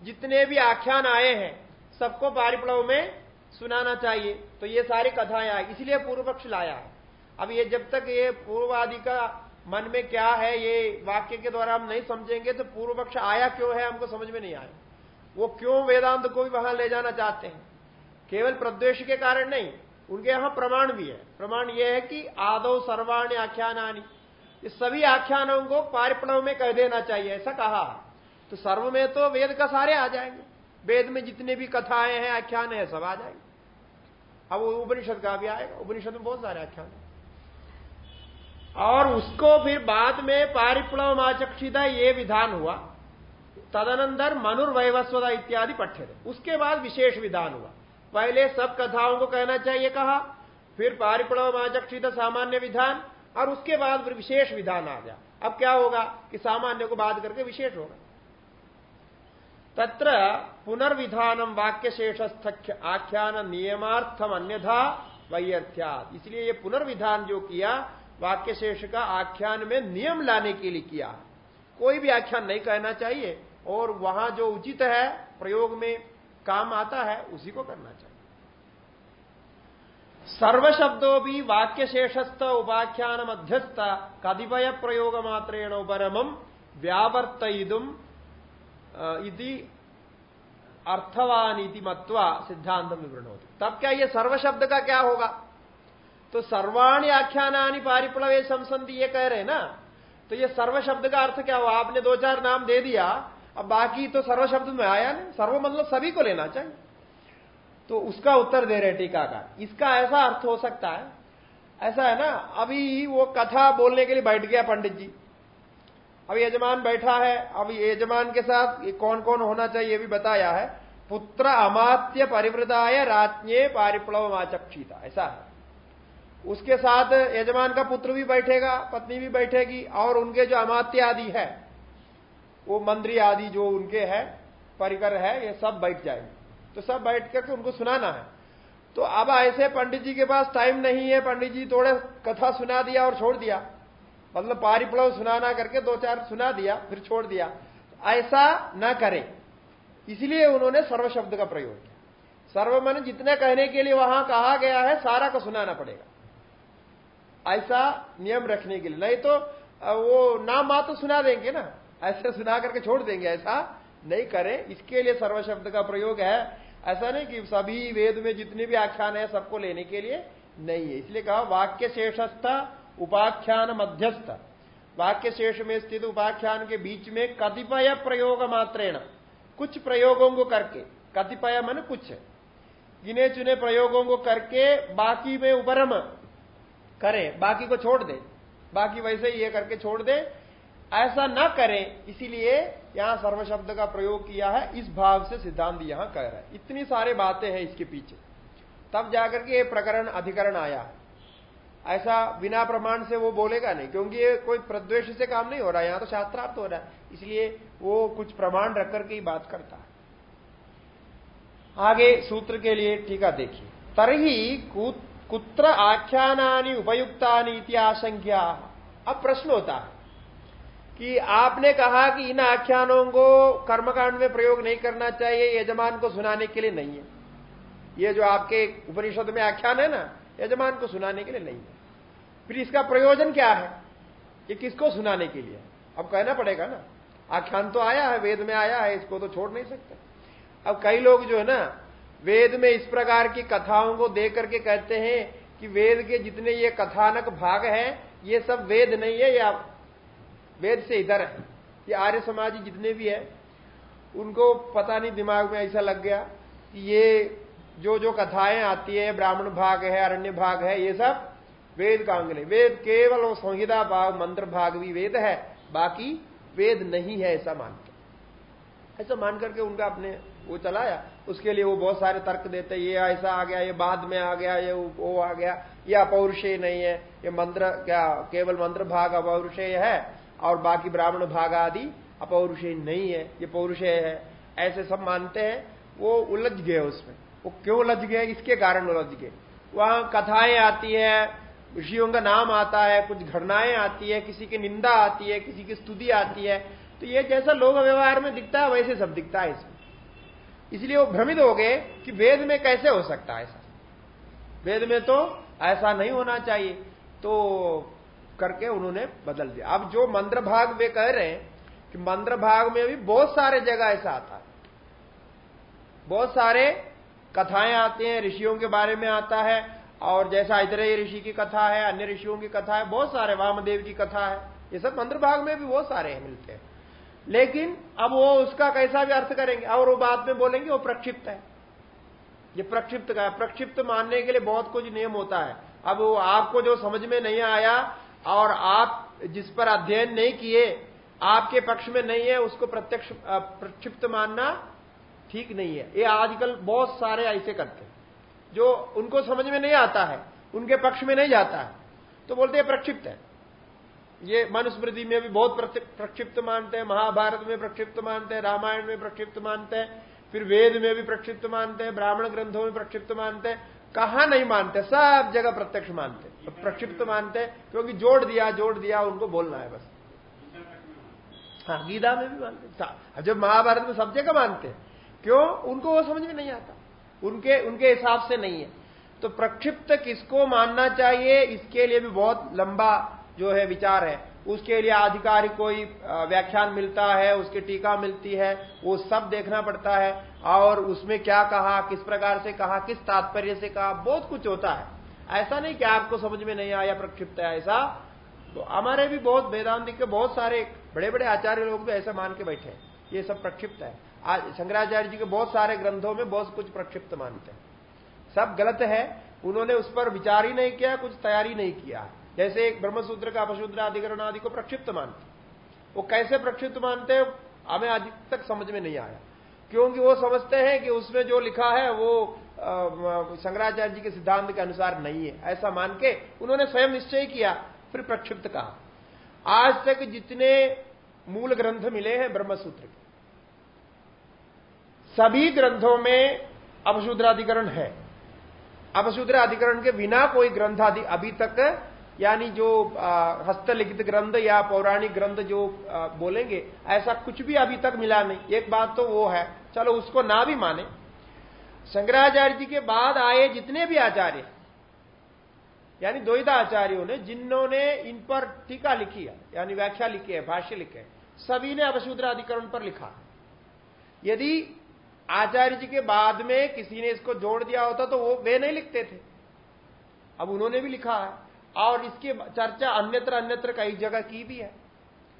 जितने भी आख्यान आए हैं, सबको पारिप्लव में सुनाना चाहिए। तो ये सारी कथाएँ आई इसलिए पूर्व पक्ष लाया है। अब ये जब तक ये पूर्ववादी का मन में क्या है, ये वाक्य के द्वारा हम नहीं समझेंगे तो पूर्व पक्ष आया क्यों है, हमको समझ में नहीं आया वो क्यों वेदांत को भी वहाँ ले जाना चाहते हैं? केवल प्रद्वेश के कारण नहीं, उनके यहाँ प्रमाण भी है। प्रमाण यह है कि आदो सर्वाणी आख्यानानी। इस सभी आख्यानों को पारिप्लव में कह देना चाहिए, ऐसा कहा। तो सर्व में तो वेद का सारे आ जाएँगे। वेद में जितने भी कथाएँ हैं, आख्यान है, सब आ जाएँगे। अब उपनिषद का भी आएगा। उपनिषद में बहुत सारे आख्यान है। और उसको फिर बाद में पारिप्लव माचक्षिता ये विधान हुआ। तदनंतर मनुर्वैवस्वदा इत्यादि पठ्य उसके बाद विशेष विधान हुआ। पहले सब कथाओं को कहना चाहिए, कहा। फिर पारिप्लव माचक्षित सामान्य विधान, और उसके बाद विशेष विधान आ गया। अब क्या होगा कि सामान्य को बात करके विशेष होगा। तत्र पुनर्विधानम वाक्य शेषस्थ आख्यान नियमार्थम अन्यथा वैयर्थ्यात। इसलिए ये पुनर्विधान जो किया वाक्य शेष का आख्यान में नियम लाने के लिए किया। कोई भी आख्यान नहीं कहना चाहिए, और वहाँ जो उचित है प्रयोग में काम आता है, उसी को करना चाहिए। सर्व शब्दों भी वाक्य शेषस्थ उपाख्यान मध्यस्थ कतिपय प्रयोग मात्रेण उपरमम व्यावर्तुम अर्थवान इति मत्वा सिद्धांत विवरण होती तब क्या ये सर्व शब्द का क्या होगा? तो सर्वाणी आख्यानानी पारिप्लवे समसंधि ये कह रहे ना? तो ये सर्व शब्द का अर्थ क्या हुआ आपने दो चार नाम दे दिया अब बाकी तो सर्व शब्द में आया नहीं। सर्व मतलब सभी को लेना चाहिए। तो उसका उत्तर दे रहे टीकाकार। इसका ऐसा अर्थ हो सकता है, ऐसा है ना, अभी वो कथा बोलने के लिए बैठ गया पंडित जी। अब यजमान बैठा है, अब यजमान के साथ कौन कौन होना चाहिए ये भी बताया है। पुत्र अमात्य परिवृताय राज्ञे पारिप्लव आचक्षिता ऐसा है। उसके साथ यजमान का पुत्र भी बैठेगा, पत्नी भी बैठेगी, और उनके जो अमात्य आदि है वो मंत्री आदि जो उनके है, परिकर है, ये सब बैठ जाएँगे। तो सब बैठ करके उनको सुनाना है। तो अब ऐसे पंडित जी के पास टाइम नहीं है, पंडित जी थोड़े कथा सुना दिया और छोड़ दिया। मतलब पारिप्लव सुनाना करके दो चार सुना दिया, फिर छोड़ दिया। ऐसा न करें। इसलिए उन्होंने सर्व शब्द का प्रयोग किया। सर्व मन जितने कहने के लिए वहाँ कहा गया है, सारा को सुनाना पड़ेगा। ऐसा नियम रखने के लिए। नहीं तो वो नाम मात्र तो सुना देंगे ना। ऐसे सुना करके छोड़ देंगे, ऐसा नहीं करें। इसके लिए सर्व शब्द का प्रयोग है। ऐसा नहीं कि सभी वेद में जितने भी आख्यान है, सबको लेने के लिए नहीं है। इसलिए कहा वाक्य शेषस्थ उपाख्यान मध्यस्थ। वाक्य शेष में स्थित उपाख्यान के बीच में कतिपय प्रयोग मात्रेण। कुछ प्रयोगों को करके, कतिपय मन कुछ गिने चुने प्रयोगों को करके बाकी में उपरम करें, बाकी को छोड़ दे। बाकी वैसे ही ये करके छोड़ दे ऐसा न करें, इसीलिए यहाँ सर्व शब्द का प्रयोग किया है, इस भाव से सिद्धांत यहाँ कह रहा है। इतनी सारे बातें हैं इसके पीछे। तब जाकर के ये प्रकरण अधिकरण आया। ऐसा बिना प्रमाण से वो बोलेगा नहीं, क्योंकि ये कोई प्रद्वेश से काम नहीं हो रहा है यहाँ तो शास्त्रार्थ हो रहा है। इसलिए वो कुछ प्रमाण रख करके ही बात करता है। आगे सूत्र के लिए टीका देखिए। तरही कुत्र आख्यानानि उपयुक्तानि इति आशंका अब प्रश्न होता है कि आपने कहा कि इन आख्यानों को कर्मकांड में प्रयोग नहीं करना चाहिए, यजमान को सुनाने के लिए नहीं है। ये जो आपके उपनिषद में आख्यान है ना, यजमान को सुनाने के लिए नहीं है। फिर इसका प्रयोजन क्या है? ये किसको सुनाने के लिए? अब कहना पड़ेगा ना। आख्यान तो आया है, वेद में आया है, इसको तो छोड़ नहीं सकते। अब कई लोग जो है ना, वेद में इस प्रकार की कथाओं को देख करके कहते हैं कि वेद के जितने ये कथानक भाग हैं, ये सब वेद नहीं है, या वेद से इधर है। ये आर्य समाजी जितने भी है, उनको पता नहीं, दिमाग में ऐसा लग गया कि ये जो जो कथाएँ आती है, ब्राह्मण भाग है, अरण्य भाग है, ये सब वेद का अंग वेद केवल वो संहिता भाग, मंत्र भाग भी वेद है, बाकी वेद नहीं है ऐसा मानकर ऐसा मान करके उनका अपने वो चलाया। उसके लिए वो बहुत सारे तर्क देते, ये ऐसा आ गया, ये बाद में आ गया, ये वो आ गया, ये अपौरुषेय नहीं है, ये मंत्र, क्या, केवल मंत्र भाग अपौरुषेय है। और बाकी ब्राह्मण भाग आदि अपौरुषेय नहीं है, ये पौरुषेय है। ऐसे सब मानते हैं, वो उलझ गए उसमें। वो क्यों उलझ गए? इसके कारण उलझ गए। वहाँ कथाएँ आती है, ऋषियों का नाम आता है, कुछ घटनाएँ आती है, किसी की निंदा आती है, किसी की स्तुति आती है। तो ये जैसा लोक व्यवहार में दिखता है, वैसे सब दिखता है इसमें। इसलिए वो भ्रमित हो गए कि वेद में कैसे हो सकता है ऐसा। वेद में तो ऐसा नहीं होना चाहिए। तो करके उन्होंने बदल दिया। अब जो मंत्र भाग वे कह रहे हैं कि मंत्र भाग में भी बहुत सारे जगह ऐसा आता है। बहुत सारे कथाएँ आते हैं, ऋषियों के बारे में आता है, और जैसा इतरे ऋषि की कथा है, अन्य ऋषियों की कथा है, बहुत सारे वामदेव की कथा है, ये सब मंत्र भाग में भी बहुत सारे मिलते हैं। लेकिन अब वो उसका कैसा भी अर्थ करेंगे, और वो बाद में बोलेंगे, वो प्रक्षिप्त है। ये प्रक्षिप्त का प्रक्षिप्त मानने के लिए बहुत कुछ नियम होता है। अब वो आपको जो समझ में नहीं आया और आप जिस पर अध्ययन नहीं किए, आपके पक्ष में नहीं है, उसको प्रत्यक्ष प्रक्षिप्त मानना ठीक नहीं है। ये आजकल बहुत सारे ऐसे करते हैं, जो उनको समझ में नहीं आता है, उनके पक्ष में नहीं जाता है तो बोलते हैं प्रक्षिप्त है। ये मनुस्मृति में भी बहुत प्रक्षिप्त मानते हैं, महाभारत में प्रक्षिप्त मानते हैं, रामायण में प्रक्षिप्त मानते हैं, फिर वेद में भी प्रक्षिप्त मानते हैं, ब्राह्मण ग्रंथों में प्रक्षिप्त मानते हैं, कहा नहीं मानते, सब जगह प्रत्यक्ष मानते प्रक्षिप्त मानते हैं, क्योंकि जोड़ दिया जोड़ दिया, उनको बोलना है बस। हाँ गीता में भी मानते जब महाभारत में सब जगह मानते हैं, क्यों? उनको वो समझ में नहीं आता। उनके उनके हिसाब से नहीं है। तो प्रक्षिप्त किसको मानना चाहिए? इसके लिए भी बहुत लंबा जो है विचार है। उसके लिए आधिकारिक कोई व्याख्यान मिलता है, उसकी टीका मिलती है, वो सब देखना पड़ता है। और उसमें क्या कहा, किस प्रकार से कहा, किस तात्पर्य से कहा, बहुत कुछ होता है। ऐसा नहीं कि आपको समझ में नहीं आया, प्रक्षिप्त है ऐसा। तो हमारे भी बहुत वेदांतिक के बहुत सारे बड़े बड़े आचार्य लोग भी ऐसा मान के बैठे हैं। ये सब प्रक्षिप्त है। आज शंकराचार्य जी के बहुत सारे ग्रंथों में बहुत कुछ प्रक्षिप्त मानते हैं। सब गलत है। उन्होंने उस पर विचार ही नहीं किया, कुछ तैयारी नहीं किया। जैसे एक ब्रह्मसूत्र का अपशूद्र अधिकरण आदि को प्रक्षिप्त मानते वो कैसे प्रक्षिप्त मानते हैं? हमें आज तक समझ में नहीं आया। क्योंकि वो समझते हैं कि उसमें जो लिखा है, वो शंकराचार्य जी के सिद्धांत के अनुसार नहीं है। ऐसा मान के उन्होंने स्वयं निश्चय किया फिर प्रक्षिप्त कहा आज तक जितने मूल ग्रंथ मिले हैं ब्रह्मसूत्र के सभी ग्रंथों में अपशूद्राधिकरण है। अपशूद्राधिकरण के बिना कोई ग्रंथ आदि अभी तक यानी जो हस्तलिखित ग्रंथ या पौराणिक ग्रंथ जो आ, बोलेंगे ऐसा कुछ भी अभी तक मिला नहीं। एक बात तो वो है चलो उसको ना भी माने शंकराचार्य जी के बाद आए जितने भी आचार्य, यानी द्वैता आचार्यों ने, जिन्होंने इन पर टीका लिखी है, यानी व्याख्या लिखी है, भाष्य लिखे है, सभी ने अपशूद्राधिकरण पर लिखा। यदि आचार्य जी के बाद में किसी ने इसको जोड़ दिया होता तो वो, वे नहीं लिखते थे। अब उन्होंने भी लिखा है, और इसकी चर्चा अन्यत्र अन्यत्र कई जगह की भी है।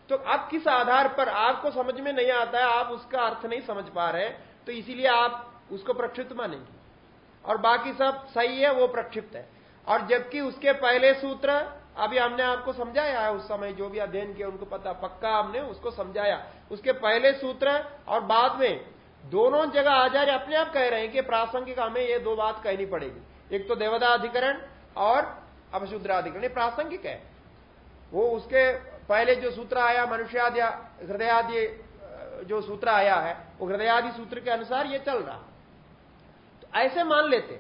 तो अब किस आधार पर, आपको समझ में नहीं आता है, आप उसका अर्थ नहीं समझ पा रहे तो इसीलिए आप उसको प्रक्षिप्त मानेंगे। और बाकी सब सही है, वो प्रक्षिप्त है। और जबकि उसके पहले सूत्र, अभी हमने आपको समझाया है उस समय जो भी अध्ययन किया, उनको पता, पक्का हमने उसको समझाया। उसके पहले सूत्र और बाद में दोनों जगह आचार्य अपने आप कह रहे हैं कि प्रासंगिक हमें ये दो बात कहनी पड़ेगी। एक तो देवदा अधिकरण और अपशुद्राधिकरण प्रासंगिक है। वो उसके पहले जो सूत्र आया, मनुष्यादि, हृदयादि, जो सूत्र आया है, वो हृदयादि सूत्र के अनुसार ये चल रहा। ऐसे मान लेते।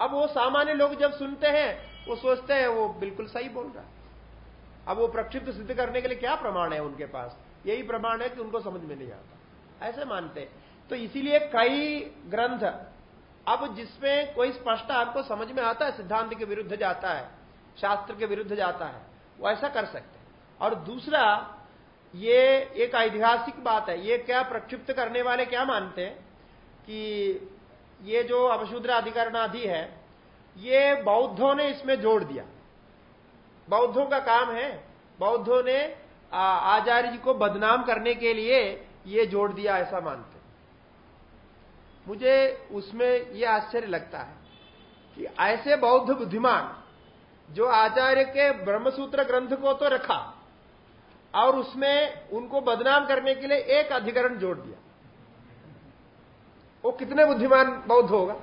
अब वो सामान्य लोग जब सुनते हैं, वो सोचते हैं, वो बिल्कुल सही बोल रहा है। अब वो प्रक्षिप्त सिद्ध करने के लिए क्या प्रमाण है उनके पास? यही प्रमाण है कि उनको समझ में नहीं आता। ऐसे मानते तो इसीलिए कई ग्रंथ, अब जिसमें कोई स्पष्ट आपको समझ में आता है, सिद्धांत के विरुद्ध जाता है, शास्त्र के विरुद्ध जाता है, वो ऐसा कर सकते और दूसरा, ये एक ऐतिहासिक बात है। ये क्या प्रक्षिप्त करने वाले क्या मानते हैं? कि ये जो अपशूद्र अधिकरणाधि है, ये बौद्धों ने इसमें जोड़ दिया। बौद्धों का काम है, बौद्धों ने आचार्य जी को बदनाम करने के लिए ये जोड़ दिया ऐसा मानते मुझे उसमें यह आश्चर्य लगता है कि ऐसे बौद्ध बुद्धिमान जो आचार्य के ब्रह्मसूत्र ग्रंथ को तो रखा और उसमें उनको बदनाम करने के लिए एक अधिकरण जोड़ दिया। वो कितने बुद्धिमान बौद्ध होगा?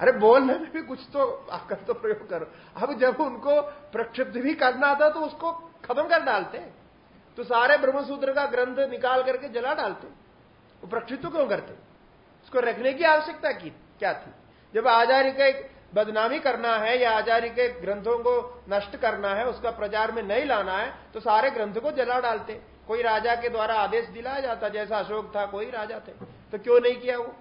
अरे बोलने में भी कुछ तो आपका तो प्रयोग करो। अब जब उनको प्रक्षिप्त भी करना था तो उसको खत्म कर डालते। तो सारे ब्रह्मसूत्र का ग्रंथ निकाल करके जला डालते। वो प्रक्षिप्त क्यों करते? उसको रखने की आवश्यकता की, क्या थी? जब आचार्य का बदनामी करना है या आचार्य के ग्रंथों को नष्ट करना है, उसका प्रचार में नहीं लाना है तो सारे ग्रंथ को जला डालते। कोई राजा के द्वारा आदेश दिलाया जाता, जैसा अशोक था, कोई राजा थे। तो क्यों नहीं किया वो?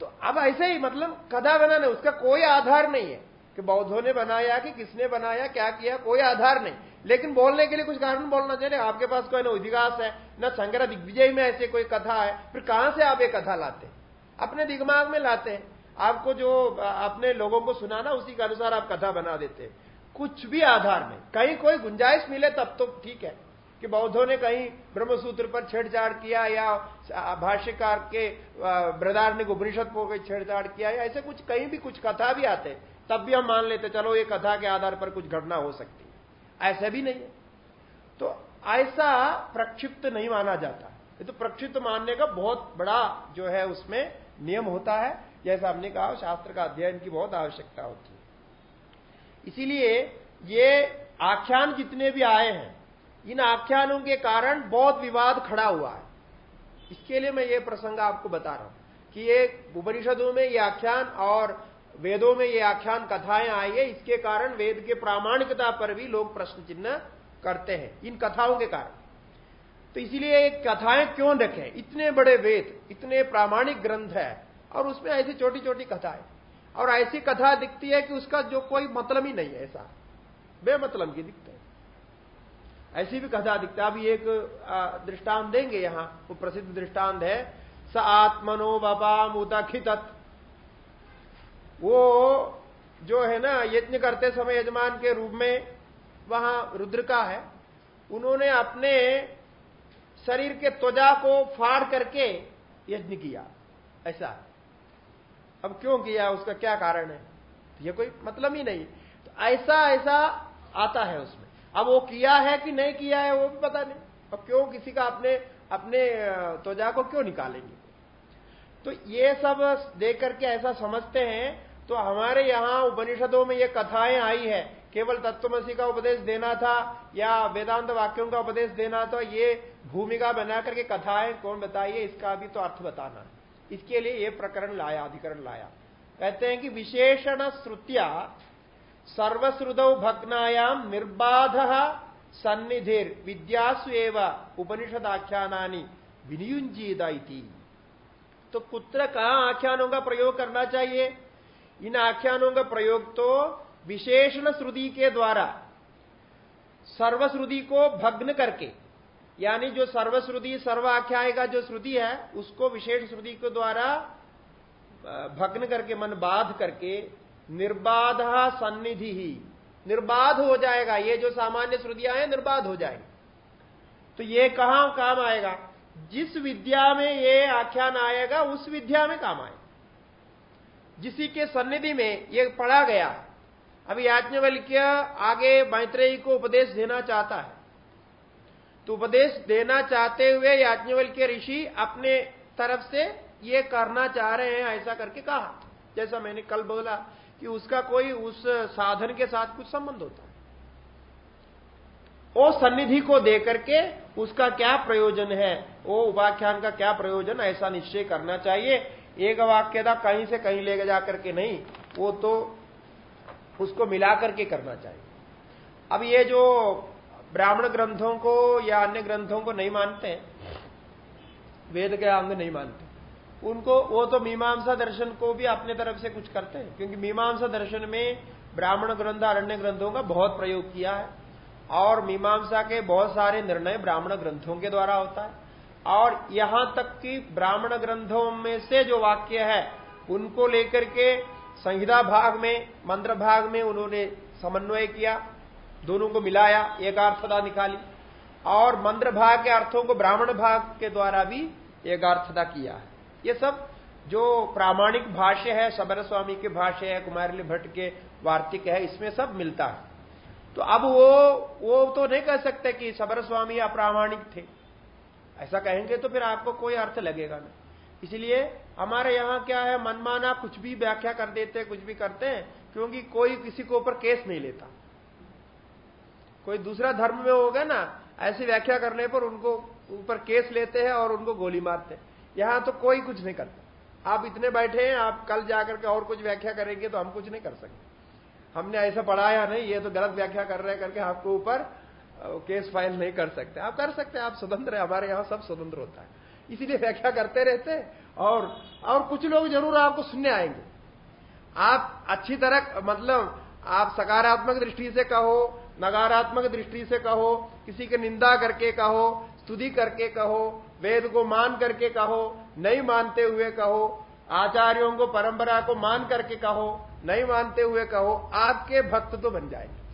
तो अब ऐसे ही मतलब कथा बनाने उसका कोई आधार नहीं है कि बौद्धों ने बनाया, कि किसने बनाया, क्या किया, कोई आधार नहीं। लेकिन बोलने के लिए कुछ कारण बोलना चाहिए आपके पास कोई ना इतिहास है, न संग्रह दिग्विजय में ऐसे कोई कथा है, फिर कहाँ से आप ये कथा लाते? अपने दिमाग में लाते हैं। आपको जो अपने लोगों को सुनाना, उसी के अनुसार आप कथा बना देते कुछ भी आधार नहीं। कहीं कोई गुंजाइश मिले तब तो ठीक है। कि बौद्धों ने कहीं ब्रह्मसूत्र पर छेड़छाड़ किया या भाष्यकार के ब्रदारण्य उपनिषद कोई छेड़छाड़ किया या ऐसे कुछ, कहीं भी कुछ कथा भी आते, तब भी हम मान लेते, चलो ये कथा के आधार पर कुछ घटना हो सकती है। ऐसा भी नहीं है। तो ऐसा प्रक्षिप्त नहीं माना जाता। ये तो प्रक्षिप्त मानने का बहुत बड़ा जो है उसमें नियम होता है। जैसा हमने कहा, शास्त्र का अध्ययन की बहुत आवश्यकता होती है। इसीलिए ये आख्यान जितने भी आए हैं इन आख्यानों के कारण बहुत विवाद खड़ा हुआ है। इसके लिए मैं ये प्रसंग आपको बता रहा हूँ कि ये उपनिषदों में ये आख्यान और वेदों में ये आख्यान कथाएँ आई है। इसके कारण वेद के प्रामाणिकता पर भी लोग प्रश्न चिन्ह करते हैं, इन कथाओं के कारण। तो इसीलिए कथाएँ क्यों रखे? इतने बड़े वेद, इतने प्रामाणिक ग्रंथ है और उसमें ऐसी छोटी छोटी कथाएँ। और ऐसी कथा दिखती है कि उसका जो कोई मतलब ही नहीं है ऐसा। बेमतलब की दिखते ऐसी भी कथा दिखता है। अभी एक दृष्टांत देंगे यहाँ। वो प्रसिद्ध दृष्टांत है। स आत्मनो बपाम उदखित वो जो है ना, यज्ञ करते समय यजमान के रूप में वहाँ रुद्र का है। उन्होंने अपने शरीर के त्वजा को फाड़ करके यज्ञ किया। ऐसा। अब क्यों किया? उसका क्या कारण है? ये कोई मतलब ही नहीं। तो ऐसा ऐसा आता है उसमें। अब वो किया है कि नहीं किया है, वो भी पता नहीं। अब क्यों किसी का अपने अपने त्वचा को क्यों निकालेंगे? तो ये सब देख करके ऐसा समझते हैं तो हमारे यहाँ उपनिषदों में ये कथाएँ आई है। केवल तत्वमसी का उपदेश देना था, या वेदांत वाक्यों का उपदेश देना था, ये भूमिका बना करके कथाएँ, कौन बताइए, इसका भी तो अर्थ बताना इसके लिए ये प्रकरण लाया, अधिकरण लाया। कहते हैं कि विशेषण श्रुतिया सर्वश्रुद भग्नायाम निर्बाध सन्निधिर विद्यासु एवं उपनिषद आख्यानानी विनियुंजीदा तो पुत्र कहा आख्यानों का प्रयोग करना चाहिए? इन आख्यानों का प्रयोग तो विशेषण श्रुति के द्वारा, सर्वश्रुति को भग्न करके, यानी जो सर्वश्रुति सर्व आख्याय का जो श्रुति है, उसको विशेष श्रुति के द्वारा भग्न करके, मन बाध करके निर्बाध सन्निधि ही। निर्बाध हो जाएगा। ये जो सामान्य श्रुतियाँ हैं, निर्बाध हो जाएगी। तो ये कहाँ काम आएगा? जिस विद्या में ये आख्यान आएगा, उस विद्या में काम आएगा। जिसी के सन्निधि में ये पढ़ा गया, अभी याज्ञवल्क्य आगे मैत्रेयी को उपदेश देना चाहता है। तो उपदेश देना चाहते हुए याज्ञवल्क्य ऋषि अपने तरफ़ से ये करना चाह रहे हैं, ऐसा करके कहा। जैसा मैंने कल बोला कि उसका कोई उस साधन के साथ कुछ संबंध होता है। वो सन्निधि को देकर के उसका क्या प्रयोजन है? वो उपाख्यान का क्या प्रयोजन? ऐसा निश्चय करना चाहिए। एक वाक्य था, कहीं से कहीं ले जाकर के नहीं, वो तो उसको मिला करके करना चाहिए। अब ये जो ब्राह्मण ग्रंथों को या अन्य ग्रंथों को नहीं मानते वेद के अंग नहीं मानते। उनको, वो तो मीमांसा दर्शन को भी अपने तरफ़ से कुछ करते हैं। क्योंकि मीमांसा दर्शन में ब्राह्मण ग्रंथ अन्य ग्रंथों का बहुत प्रयोग किया है। और मीमांसा के बहुत सारे निर्णय ब्राह्मण ग्रंथों के द्वारा होता है। और यहाँ तक कि ब्राह्मण ग्रंथों में से जो वाक्य है, उनको लेकर के संहिता भाग में, मंत्र भाग में उन्होंने समन्वय किया, दोनों को मिलाया एकार्थता निकाली। और मंत्र भाग के अर्थों को ब्राह्मण भाग के द्वारा भी एकार्थता किया है। ये सब जो प्रामाणिक भाष्य है सबर स्वामी के भाष्य है, कुमारली भट्ट के वार्तिक है, इसमें सब मिलता है। तो अब वो वो तो नहीं कह सकते कि सबर स्वामी अप्रामाणिक थे। ऐसा कहेंगे तो फिर आपको कोई अर्थ लगेगा नहीं। इसलिए हमारे यहाँ क्या है, मनमाना कुछ भी व्याख्या कर देते, कुछ भी करते हैं, क्योंकि कोई किसी को ऊपर केस नहीं लेता। कोई दूसरा धर्म में होगा ना, ऐसी व्याख्या करने पर उनको ऊपर केस लेते हैं और उनको गोली मारते हैं। यहाँ तो कोई कुछ नहीं करता। आप इतने बैठे हैं, आप कल जाकर के और कुछ व्याख्या करेंगे तो हम कुछ नहीं कर सकते। हमने ऐसा पढ़ाया नहीं, ये तो गलत व्याख्या कर रहे करके आपको ऊपर केस फ़ाइल नहीं कर सकते। आप कर सकते आप स्वतंत्र है, हमारे यहाँ सब स्वतंत्र होता है। इसीलिए व्याख्या करते रहते और और कुछ लोग ज़रूर आपको सुनने आएँगे। आप अच्छी तरह मतलब आप सकारात्मक दृष्टि से कहो, नकारात्मक दृष्टि से कहो, किसी की निंदा करके कहो, स्तुति करके कहो वेद को मान करके कहो, नहीं मानते हुए कहो, आचार्यों को, परंपरा को मान करके कहो, नहीं मानते हुए कहो, आपके भक्त तो बन जाएँगे।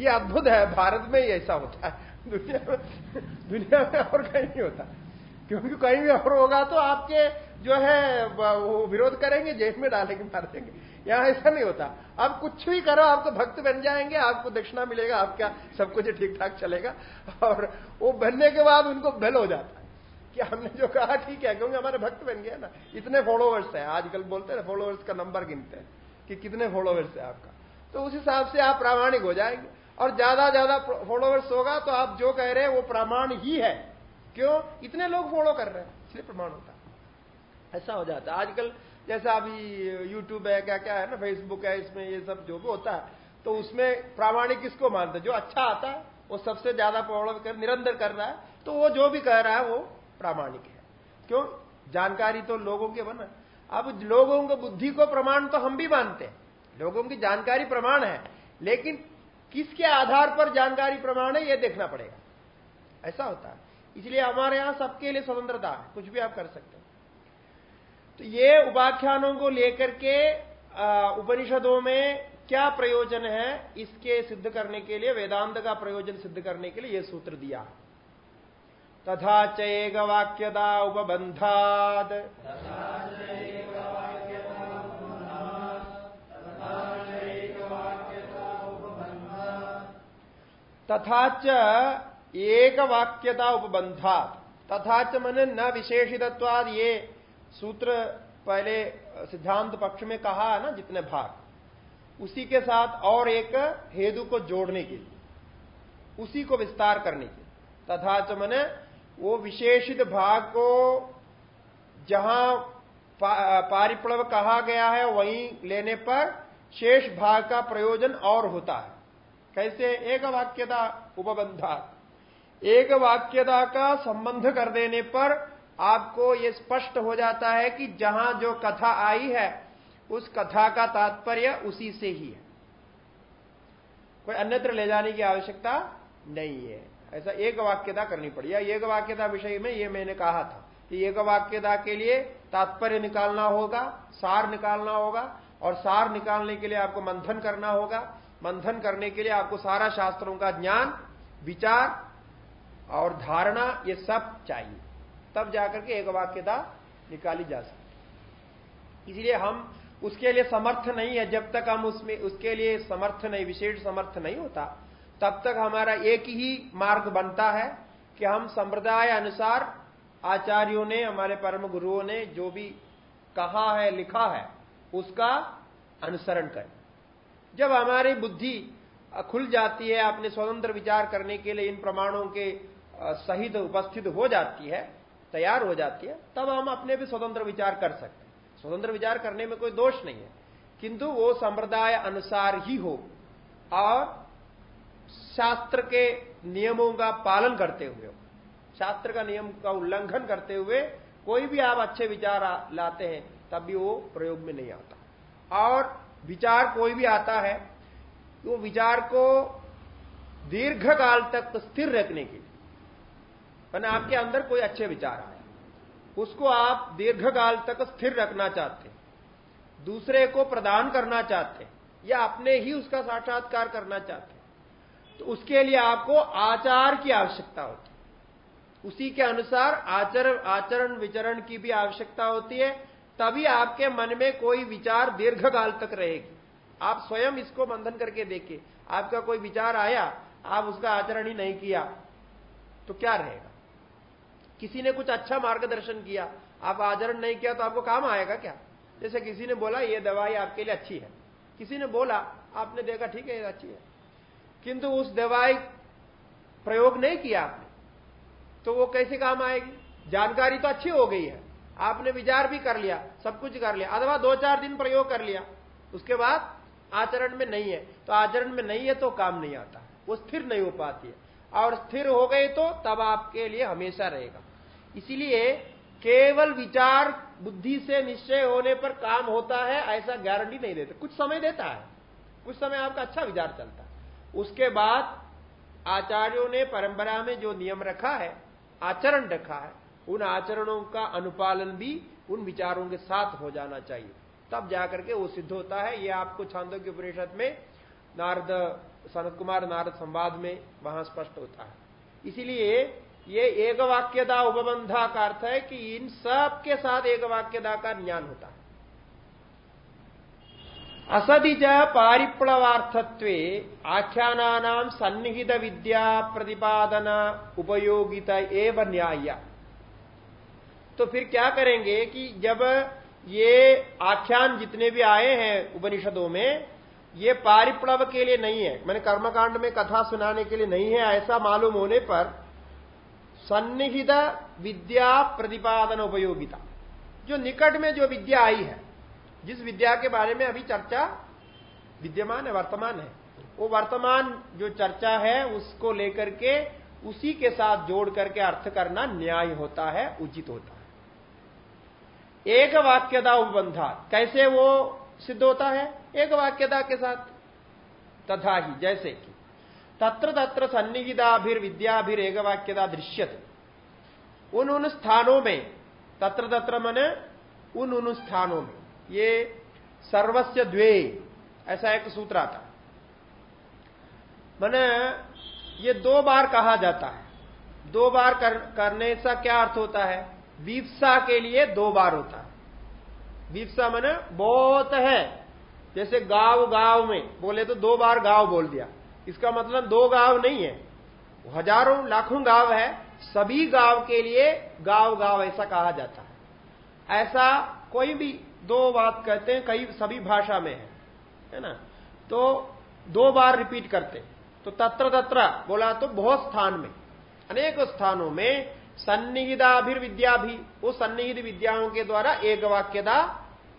ये अद्भुत है, भारत में ही ऐसा होता है। दुनिया में दुनिया में और कहीं नहीं होता। क्योंकि कहीं भी और होगा तो आपके जो है, वो विरोध करेंगे जेल में डालेंगे, मार देंगे। यहाँ ऐसा नहीं होता। आप कुछ भी करो, आप तो भक्त बन जाएँगे, आपको दक्षिणा मिलेगा, आपका सब कुछ ठीक ठाक चलेगा। और वो बनने के बाद उनको बल हो जाता है कि हमने जो कहा, ठीक है, क्योंकि हमारे भक्त बन गए ना। इतने फॉलोवर्स है। आजकल बोलते हैं फॉलोवर्स का नंबर गिनते हैं कि कितने फॉलोवर्स है आपका। तो उस हिसाब से आप प्रामाणिक हो जाएँगे। और ज़्यादा ज़्यादा फॉलोवर्स होगा तो आप जो कह रहे हैं, वो प्रमाण ही है। क्यों? इतने लोग फॉलो कर रहे हैं। इसलिए प्रमाण होता ऐसा हो जाता है। आजकल जैसा अभी यूट्यूब है क्या क्या है ना फेसबुक है, इसमें ये सब जो भी होता है तो उसमें प्रामाणिक किसको मानते जो अच्छा आता है, वो सबसे ज़्यादा प्रॉब्लम कर, निरंतर कर रहा है तो वो जो भी कह रहा है, वो प्रामाणिक है। क्यों? जानकारी तो लोगों के बना अब लोगों को बुद्धि को प्रमाण तो हम भी मानते हैं। लोगों की जानकारी प्रमाण है, लेकिन किसके आधार पर जानकारी प्रमाण है यह देखना पड़ेगा। ऐसा होता है। इसलिए हमारे यहाँ सबके लिए स्वतंत्रता है। कुछ भी आप कर सकते हैं। तो ये उपाख्यानों को लेकर के उपनिषदों में क्या प्रयोजन है, इसके सिद्ध करने के लिए, वेदांत का प्रयोजन सिद्ध करने के लिए यह सूत्र दिया। तथा चेग वाक्यता उपबंधाद तथा च एक वाक्यता उपबंधात तथा च मन न विशेषित्वाद ये सूत्र पहले सिद्धांत पक्ष में कहा है ना, जितने भाग। उसी के साथ और एक हेतु को जोड़ने के लिए, उसी को विस्तार करने के तथा च मैंने वो विशेषित भाग को जहाँ पारिप्लव कहा गया है, वहीं लेने पर शेष भाग का प्रयोजन और होता है। कैसे? एक वाक्यता, उपबंधा। एक वाक्यता का संबंध कर देने पर आपको यह स्पष्ट हो जाता है कि जहाँ जो कथा आई है, उस कथा का तात्पर्य उसी से ही है। कोई अन्यत्र ले जाने की आवश्यकता नहीं है। ऐसा एक वाक्यता करनी पड़ी। या एक वाक्यता विषय में ये मैंने कहा था कि एक वाक्यता के लिए तात्पर्य निकालना होगा, सार निकालना होगा, और सार निकालने के लिए आपको मंथन करना होगा। मंथन करने के लिए आपको सारा शास्त्रों का ज्ञान, विचार और धारणा ये सब चाहिए। तब जाकर के एक वाक्यता निकाली जा सकती। इसलिए हम उसके लिए समर्थ नहीं है, जब तक हम उसमें, उसके लिए समर्थ नहीं, विशेष समर्थ नहीं होता, तब तक हमारा एक ही मार्ग बनता है कि हम संप्रदाय अनुसार आचार्यों ने, हमारे परम गुरुओं ने जो भी कहा है, लिखा है, उसका अनुसरण करें। जब हमारी बुद्धि खुल जाती है, अपने स्वतंत्र विचार करने के लिए इन प्रमाणों के सहित उपस्थित हो जाती है तैयार हो जाती है, तब हम अपने भी स्वतंत्र विचार कर सकते हैं। स्वतंत्र विचार करने में कोई दोष नहीं है, किंतु वो संप्रदाय अनुसार ही हो और शास्त्र के नियमों का पालन करते हुए शास्त्र का नियम का उल्लंघन करते हुए कोई भी आप अच्छे विचार लाते हैं, तब भी वो प्रयोग में नहीं आता। और विचार कोई भी आता है, वो विचार को दीर्घ काल तक स्थिर रखने के लिए आपके अंदर कोई अच्छे विचार आए उसको आप दीर्घ काल तक स्थिर रखना चाहते, दूसरे को प्रदान करना चाहते, या अपने ही उसका साक्षात्कार करना चाहते तो उसके लिए आपको आचार की आवश्यकता होती उसी के अनुसार आचरण आचरण, विचरण की भी आवश्यकता होती है। तभी आपके मन में कोई विचार दीर्घ काल तक रहेगी। आप स्वयं इसको बंधन करके देखिए। आपका कोई विचार आया, आप उसका आचरण ही नहीं किया तो क्या रहेगा? किसी ने कुछ अच्छा मार्गदर्शन किया, आप आचरण नहीं किया तो आपको काम आएगा क्या? जैसे किसी ने बोला, ये दवाई आपके लिए अच्छी है। किसी ने बोला, आपने देखा, ठीक है, ये अच्छी है। किंतु उस दवाई प्रयोग नहीं किया आपने तो वो कैसे काम आएगी? जानकारी तो अच्छी हो गई है। आपने विचार भी कर लिया, सब कुछ कर लिया, अथवा दो चार दिन प्रयोग कर लिया, उसके बाद आचरण में नहीं है। तो आचरण में नहीं है तो काम नहीं आता, वो स्थिर नहीं हो पाती है। और स्थिर हो गए तो तब आपके लिए हमेशा रहेगा। इसीलिए केवल विचार, बुद्धि से निश्चय होने पर काम होता है, ऐसा गारंटी नहीं देते। कुछ समय देता है। कुछ समय आपका अच्छा विचार चलता है। उसके बाद आचार्यों ने परंपरा में जो नियम रखा है, आचरण रखा है, उन आचरणों का अनुपालन भी उन विचारों के साथ हो जाना चाहिए। तब जाकर के वो सिद्ध होता है। ये आपको छांदों के उपनिषद में नारद सनत कुमार नारद संवाद में वहाँ स्पष्ट होता है। इसीलिए ये एक वाक्यता उपबंधा का अर्थ है कि इन सब के साथ एक वाक्यता का ज्ञान होता है। असदिज पारिप्लवार्थत्व आख्यानानाम सन्निहित विद्या प्रतिपादन उपयोगिता एवं न्याय तो फिर क्या करेंगे कि जब ये आख्यान जितने भी आए हैं उपनिषदों में ये पारिप्लव के लिए नहीं है। मैंने कर्मकांड में कथा सुनाने के लिए नहीं है, ऐसा मालूम होने पर सन्निहित विद्या प्रतिपादन उपयोगिता। जो निकट में जो विद्या आई है, जिस विद्या के बारे में अभी चर्चा विद्यमान है, वर्तमान है, वो वर्तमान जो चर्चा है, उसको लेकर के उसी के साथ जोड़ करके अर्थ करना न्याय होता है, उचित होता है। एक वाक्यता उपबंधा कैसे वो सिद्ध होता है? एक वाक्यता के साथ। तथा ही जैसे कि तत्र तत्र सन्निहिताभिर विद्याभिर एक वाक्यता दृश्यते। उन उन स्थानों में तत्र तत्र मने उन उन स्थानों में। ये सर्वस्व द्वे ऐसा एक सूत्र आता मैंने ये दो बार कहा जाता है। दो बार कर, करने से क्या अर्थ होता है? विप्सा के लिए दो बार होता है। विप्सा मैंने बहुत है। जैसे गाँव गाँव में, बोले तो दो बार गाँव बोल दिया। इसका मतलब दो गाँव नहीं है। हज़ारों, लाखों गाँव है। सभी गाँव के लिए गाँव गाँव ऐसा कहा जाता है। ऐसा कोई भी दो बात कहते हैं, कई सभी भाषा में है। है ना? तो दो बार रिपीट करते तो तत्र तत्र बोला तो बहुत स्थान में, अनेक स्थानों में सन्निहिताभिर विद्या भी, वो सन्निहित विद्याओं के द्वारा एक वाक्यता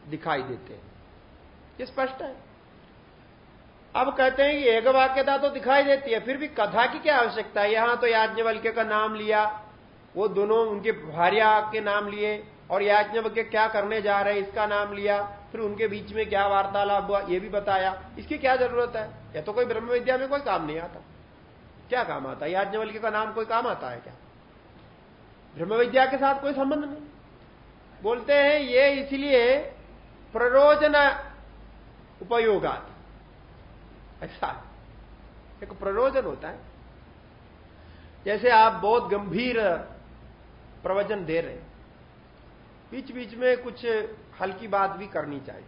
दिखाई देते हैं। ये स्पष्ट है। अब कहते हैं कि एक वाक्यता तो दिखाई देती है, फिर भी कथा की क्या आवश्यकता है? यहाँ तो याज्ञवल्क्य का नाम लिया। वो दोनों उनके भार्या के नाम लिए और याज्ञवल्क्य क्या करने जा रहे इसका नाम लिया। फिर उनके बीच में क्या वार्तालाप हुआ, ये भी बताया। इसकी क्या ज़रूरत है? या तो कोई ब्रह्म विद्या में कोई काम नहीं आता। क्या काम आता है? याज्ञवल्क्य का नाम कोई काम आता है क्या? ब्रह्म विद्या के साथ कोई संबंध नहीं। बोलते हैं, ये इसलिए प्ररोजन उपयोगात ऐसा एक प्रयोजन होता है। जैसे आप बहुत गंभीर प्रवचन दे रहे हैं बीच बीच में कुछ हल्की बात भी करनी चाहिए,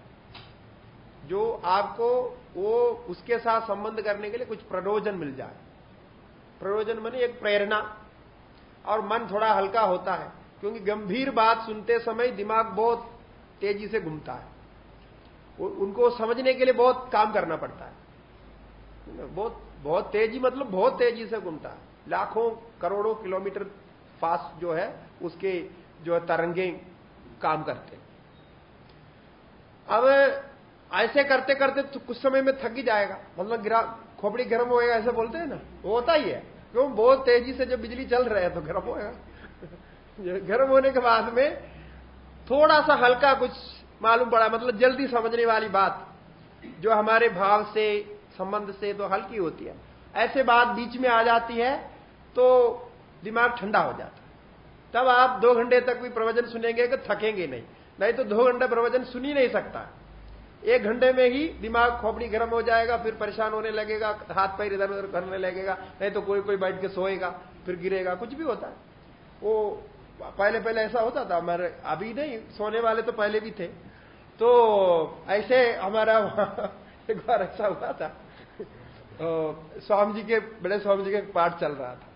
जो आपको वो उसके साथ संबंध करने के लिए कुछ प्रयोजन मिल जाए। प्रयोजन मानी एक प्रेरणा, और मन थोड़ा हल्का होता है, क्योंकि गंभीर बात सुनते समय दिमाग बहुत तेज़ी से घूमता है। उनको समझने के लिए बहुत काम करना पड़ता है। बहुत बहुत तेज़ी मतलब बहुत तेज़ी से घूमता है। लाखों, करोड़ों किलोमीटर फास्ट जो है, उसके जो तरंगे काम करते अब ऐसे करते करते तो कुछ समय में थक ही जाएगा। मतलब गिरा, खोपड़ी गर्म होएगा, ऐसे बोलते हैं ना। वो होता ही है। क्यों? बहुत तेज़ी से जब बिजली चल रहा है तो गर्म होएगा। <laughs> गर्म होने के बाद में थोड़ा सा हल्का कुछ मालूम पड़ा मतलब जल्दी समझने वाली बात, जो हमारे भाव से, संबंध से तो हल्की होती है। ऐसे बात बीच में आ जाती है तो दिमाग ठंडा हो जाता है। तब आप दो घंटे तक भी प्रवचन सुनेंगे कि थकेंगे नहीं। नहीं तो दो घंटे प्रवचन सुन ही नहीं सकता। एक घंटे में ही दिमाग खोपड़ी गर्म हो जाएगा, फिर परेशान होने लगेगा, हाथ पैर इधर उधर करने लगेगा, नहीं तो कोई कोई बैठ के सोएगा, फिर गिरेगा, कुछ भी होता है। वो पहले पहले ऐसा होता था हमारे अभी नहीं, सोने वाले तो पहले भी थे। तो ऐसे हमारा <laughs> एक बार ऐसा हुआ था। तो स्वामी जी के, बड़े स्वामी जी के पाठ चल रहा था।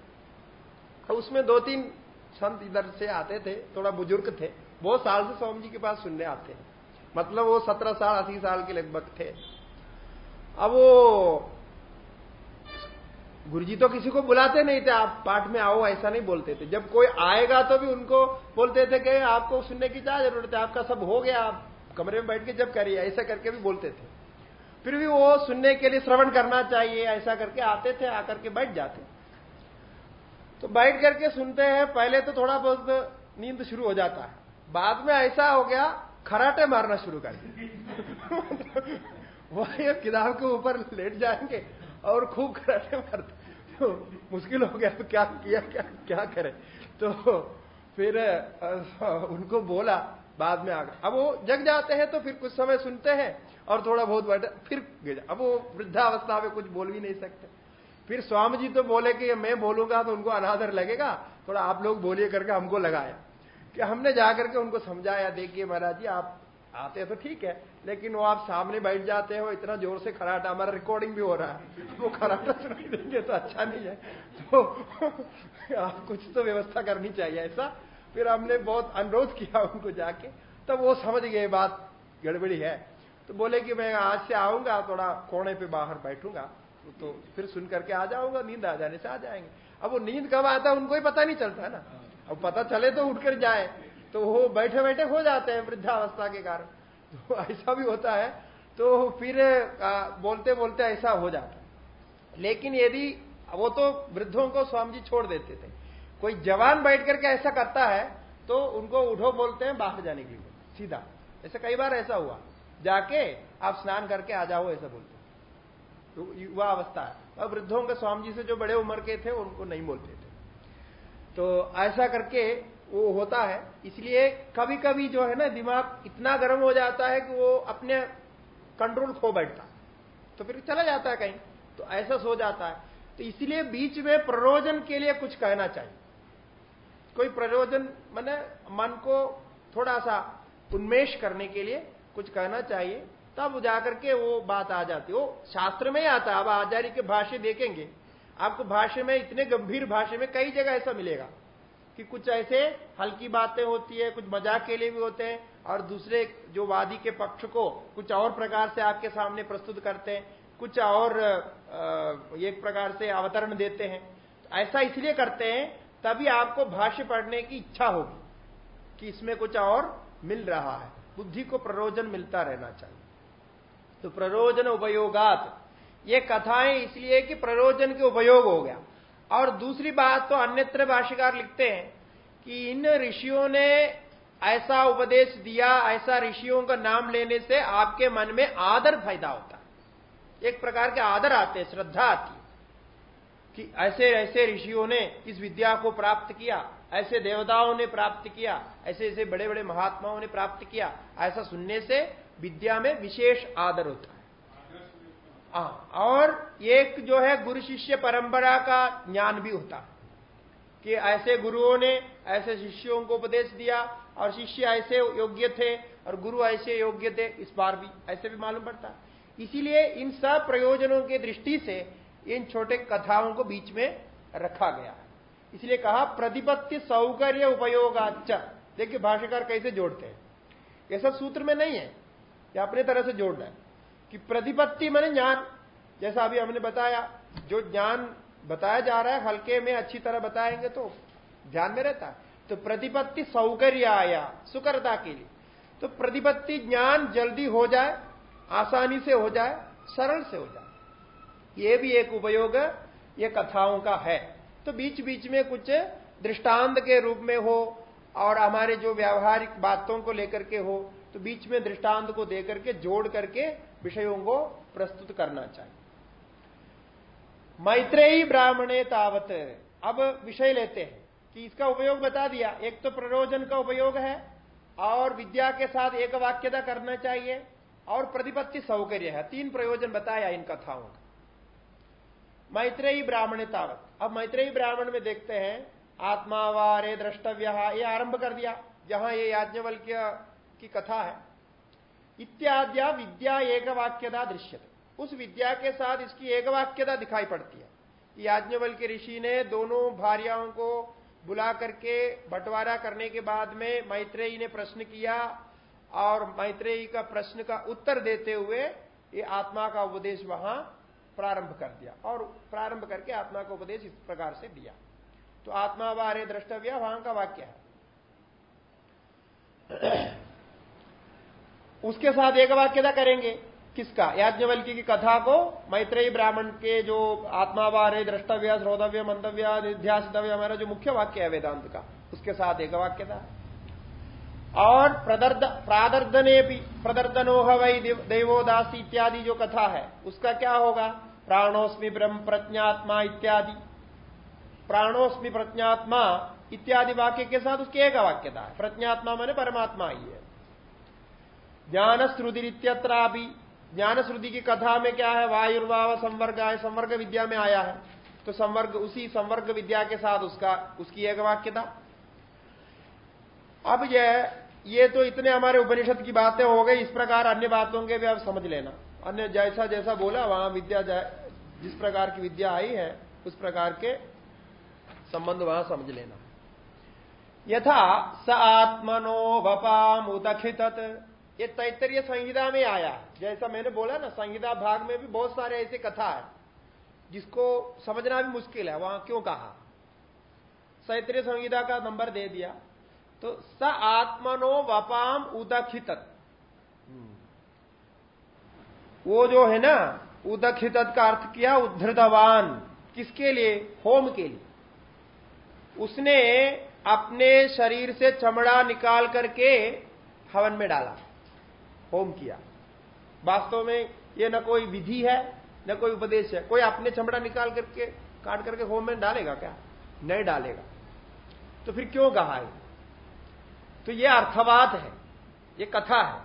तो उसमें दो तीन संत इधर से आते थे, थोड़ा बुज़ुर्ग थे। बहुत साल से स्वामी जी के पास सुनने आते हैं। मतलब वो सत्रह साल, अस्सी साल के लगभग थे। अब वो गुरुजी तो किसी को बुलाते नहीं थे। आप पाठ में आओ, ऐसा नहीं बोलते थे। जब कोई आएगा तो भी उनको बोलते थे कि आपको सुनने की क्या ज़रूरत है? आपका सब हो गया, आप कमरे में बैठ के जब करिए ऐसा करके भी बोलते थे। फिर भी वो सुनने के लिए श्रवण करना चाहिए, ऐसा करके आते थे, आकर के बैठ जाते। तो बैठ करके सुनते हैं, पहले तो थोड़ा बहुत नींद शुरू हो जाता है। बाद में ऐसा हो गया, खराटे मारना शुरू कर दिया वही किताब के ऊपर लेट जाएँगे और खूब खराटे मारते। तो मुश्किल हो गया तो क्या किया, क्या क्या करे? तो फिर उनको बोला बाद में आ गए अब वो जग जाते हैं तो फिर कुछ समय सुनते हैं और थोड़ा बहुत बैठे, फिर अब वो वृद्धावस्था में कुछ बोल भी नहीं सकते। फिर स्वामी जी तो बोले कि मैं बोलूँगा तो उनको अनादर लगेगा। थोड़ा आप लोग बोलिए करके हमको लगाया। कि हमने जाकर के उनको समझाया, देखिए महाराज जी, आप आते तो ठीक है, लेकिन वो आप सामने बैठ जाते हो, इतना ज़ोर से खराटा, हमारा रिकॉर्डिंग भी हो रहा है। वो खराटा सुनाई देंगे तो अच्छा नहीं है। तो <laughs> आप कुछ तो व्यवस्था करनी चाहिए, ऐसा फिर हमने बहुत अनुरोध किया उनको जाके तब वो समझ गए बात गड़बड़ी है। तो बोले कि मैं आज से आऊँगा थोड़ा कोने पे बाहर बैठूँगा तो फिर सुन करके आ जाऊँगा नींद आ जाने से आ जाएँगे। अब वो नींद कब आता है उनको ही पता नहीं चलता ना। अब पता चले तो उठकर जाए तो वो बैठे बैठे हो जाते हैं वृद्धावस्था के कारण। तो ऐसा भी होता है तो फिर आ, बोलते बोलते ऐसा हो जाता लेकिन यदि वो तो वृद्धों को स्वामी जी छोड़ देते थे। कोई जवान बैठ करके ऐसा करता है तो उनको उठो बोलते हैं, बाहर जाने के लिए। सीधा। ऐसा कई बार ऐसा हुआ। जाके आप स्नान करके आ जाओ, ऐसा बोलते तो युवा अवस्था है। और वृद्धों के स्वामी जी से जो बड़े उम्र के थे, उनको नहीं बोलते थे। तो ऐसा करके वो होता है। इसलिए कभी कभी जो है ना, दिमाग इतना गर्म हो जाता है कि वो अपने कंट्रोल खो बैठता। तो फिर चला जाता है कहीं। तो ऐसा सो जाता है। तो इसलिए बीच में प्रयोजन के लिए कुछ कहना चाहिए। कोई प्रयोजन, मैंने मन को थोड़ा सा उन्मेष करने के लिए कुछ कहना चाहिए। तब जाकर के वो बात आ जाती वो शास्त्र में आता अब आचार्य के भाष्य देखेंगे। आपको भाषा में, इतने गंभीर भाषा में कई जगह ऐसा मिलेगा कि कुछ ऐसे हल्की बातें होती है, कुछ मज़ाक के लिए भी होते हैं और दूसरे जो वादी के पक्ष को कुछ और प्रकार से आपके सामने प्रस्तुत करते हैं, कुछ और एक प्रकार से अवतरण देते हैं। ऐसा इसलिए करते हैं तभी आपको भाष्य पढ़ने की इच्छा होगी कि इसमें कुछ और मिल रहा है। बुद्धि को प्ररोजन मिलता रहना चाहिए। तो प्ररोजन उपयोगात। ये कथाएँ इसलिए कि प्रयोजन के उपयोग हो गया। और दूसरी बात तो अन्यत्र भाष्यकार लिखते हैं कि इन ऋषियों ने ऐसा उपदेश दिया, ऐसा ऋषियों का नाम लेने से आपके मन में आदर फ़ायदा होता। है एक प्रकार के आदर आते, श्रद्धा आती। कि ऐसे ऐसे ऋषियों ने इस विद्या को प्राप्त किया ऐसे देवताओं ने प्राप्त किया ऐसे ऐसे बड़े बड़े महात्माओं ने प्राप्त किया ऐसा सुनने से विद्या में विशेष आदर होता है। हाँ, और एक जो है गुरु शिष्य परंपरा का ज्ञान भी होता कि ऐसे गुरुओं ने ऐसे शिष्यों को उपदेश दिया और शिष्य ऐसे योग्य थे और गुरु ऐसे योग्य थे इस बार भी ऐसे भी मालूम पड़ता इसीलिए इन सब प्रयोजनों की दृष्टि से इन छोटे कथाओं को बीच में रखा गया है। इसलिए कहा, प्रतिपत्ति सौकर्य उपयोग उपयोगाच देखिए भाष्यकार कैसे जोड़ते हैं। ऐसा सूत्र में नहीं है, या अपने तरह से जोड़ना है। कि प्रतिपत्ति मैंने ज्ञान। जैसा अभी हमने बताया, जो ज्ञान बताया जा रहा है, हल्के में अच्छी तरह बताएँगे तो ध्यान में रहता है। तो प्रतिपत्ति सौकर्य आया सुकरता के लिए। तो प्रतिपत्ति ज्ञान जल्दी हो जाए, आसानी से हो जाए, सरल से हो जाए। ये भी एक उपयोग, ये कथाओं का है। तो बीच बीच में कुछ दृष्टांत के रूप में हो और हमारे जो व्यावहारिक बातों को लेकर के हो तो बीच में दृष्टांत को देकर के जोड़ करके विषयों को प्रस्तुत करना चाहिए। मैत्रेयी ब्राह्मणे तावत। अब विषय लेते हैं कि इसका उपयोग बता दिया। एक तो प्रयोजन का उपयोग है और विद्या के साथ एक वाक्यता करना चाहिए और प्रतिपत्ति सौकर्य है। तीन प्रयोजन बताया इन कथाओं का। मैत्रेयी ब्राह्मण तावत। अब मैत्रेयी ब्राह्मण में देखते हैं आत्मावारे द्रष्टव्य ये आरंभ कर दिया। जहाँ ये याज्ञवल्क्य की कथा है। इत्याद्या विद्या एक वाक्यता उस विद्या के साथ इसकी एक वाक्यता दिखाई पड़ती है। याज्ञवल के ऋषि ने दोनों भार्याओं को बुला करके बंटवारा करने के बाद में मैत्रेयी ने प्रश्न किया और मैत्रेयी का प्रश्न का उत्तर देते हुए ये आत्मा का उपदेश वहाँ प्रारंभ कर दिया और प्रारंभ करके आत्मा को उपदेश इस प्रकार से दिया। तो आत्मा बारे द्रष्टव्य वहाँ का वाक्य है। <clears throat> उसके साथ एक वाक्यता करेंगे, किसका? याज्ञवल्की की कथा को मैत्रेयी ब्राह्मण के जो आत्मावार द्रष्टव्य, श्रोतव्य, मंतव्य निध्यासितव्य हमारा जो मुख्य वाक्य है वेदांत का, उसके साथ एक वाक्य था। और प्रदर्द प्रादर्दने भी प्रदर्दनो वही देवोदासी इत्यादि जो कथा है, उसका क्या होगा? प्राणोस्मि ब्रह्म प्रज्ञात्मा इत्यादि। प्राणोस्मि प्रज्ञात्मा इत्यादि वाक्य के साथ उसकी एक वाक्यता है। प्रज्ञात्मा मैंने परमात्मा ही है। ज्ञान श्रुतिरित्यत्रा भी ज्ञान श्रुति की कथा में क्या है? वायुर्वाव संवर्ग है संवर्ग विद्या में आया है। तो संवर्ग, उसी संवर्ग विद्या के साथ उसका, उसकी एक वाक्यता अब यह ये तो इतने हमारे उपनिषद की बातें हो गई, इस प्रकार अन्य बातों के भी आप समझ लेना। अन्य जैसा जैसा बोला, वहाँ विद्या जिस प्रकार की विद्या आई है, उस प्रकार के संबंध वहाँ समझ लेना। यथा स आत्मनो वपाम उदखित ये तैतरीय संहिता में आया। जैसा मैंने बोला ना, संहिता भाग में भी बहुत सारे ऐसे कथा है, जिसको समझना भी मुश्किल है। वहाँ क्यों कहा? सैत्रीय संहिता का नंबर दे दिया। तो स आत्मनो वपाम उदखित वो जो है ना उदखित का अर्थ किया, उद्धृतवान। किसके लिए? होम के लिए। उसने अपने शरीर से चमड़ा निकाल करके हवन में डाला। होम किया। वास्तव में ये न कोई विधि है, न कोई उपदेश है। कोई अपने चमड़ा निकाल करके, काट करके होम में डालेगा क्या? नहीं डालेगा। तो फिर क्यों कहा है? तो ये अर्थवाद है, ये कथा है।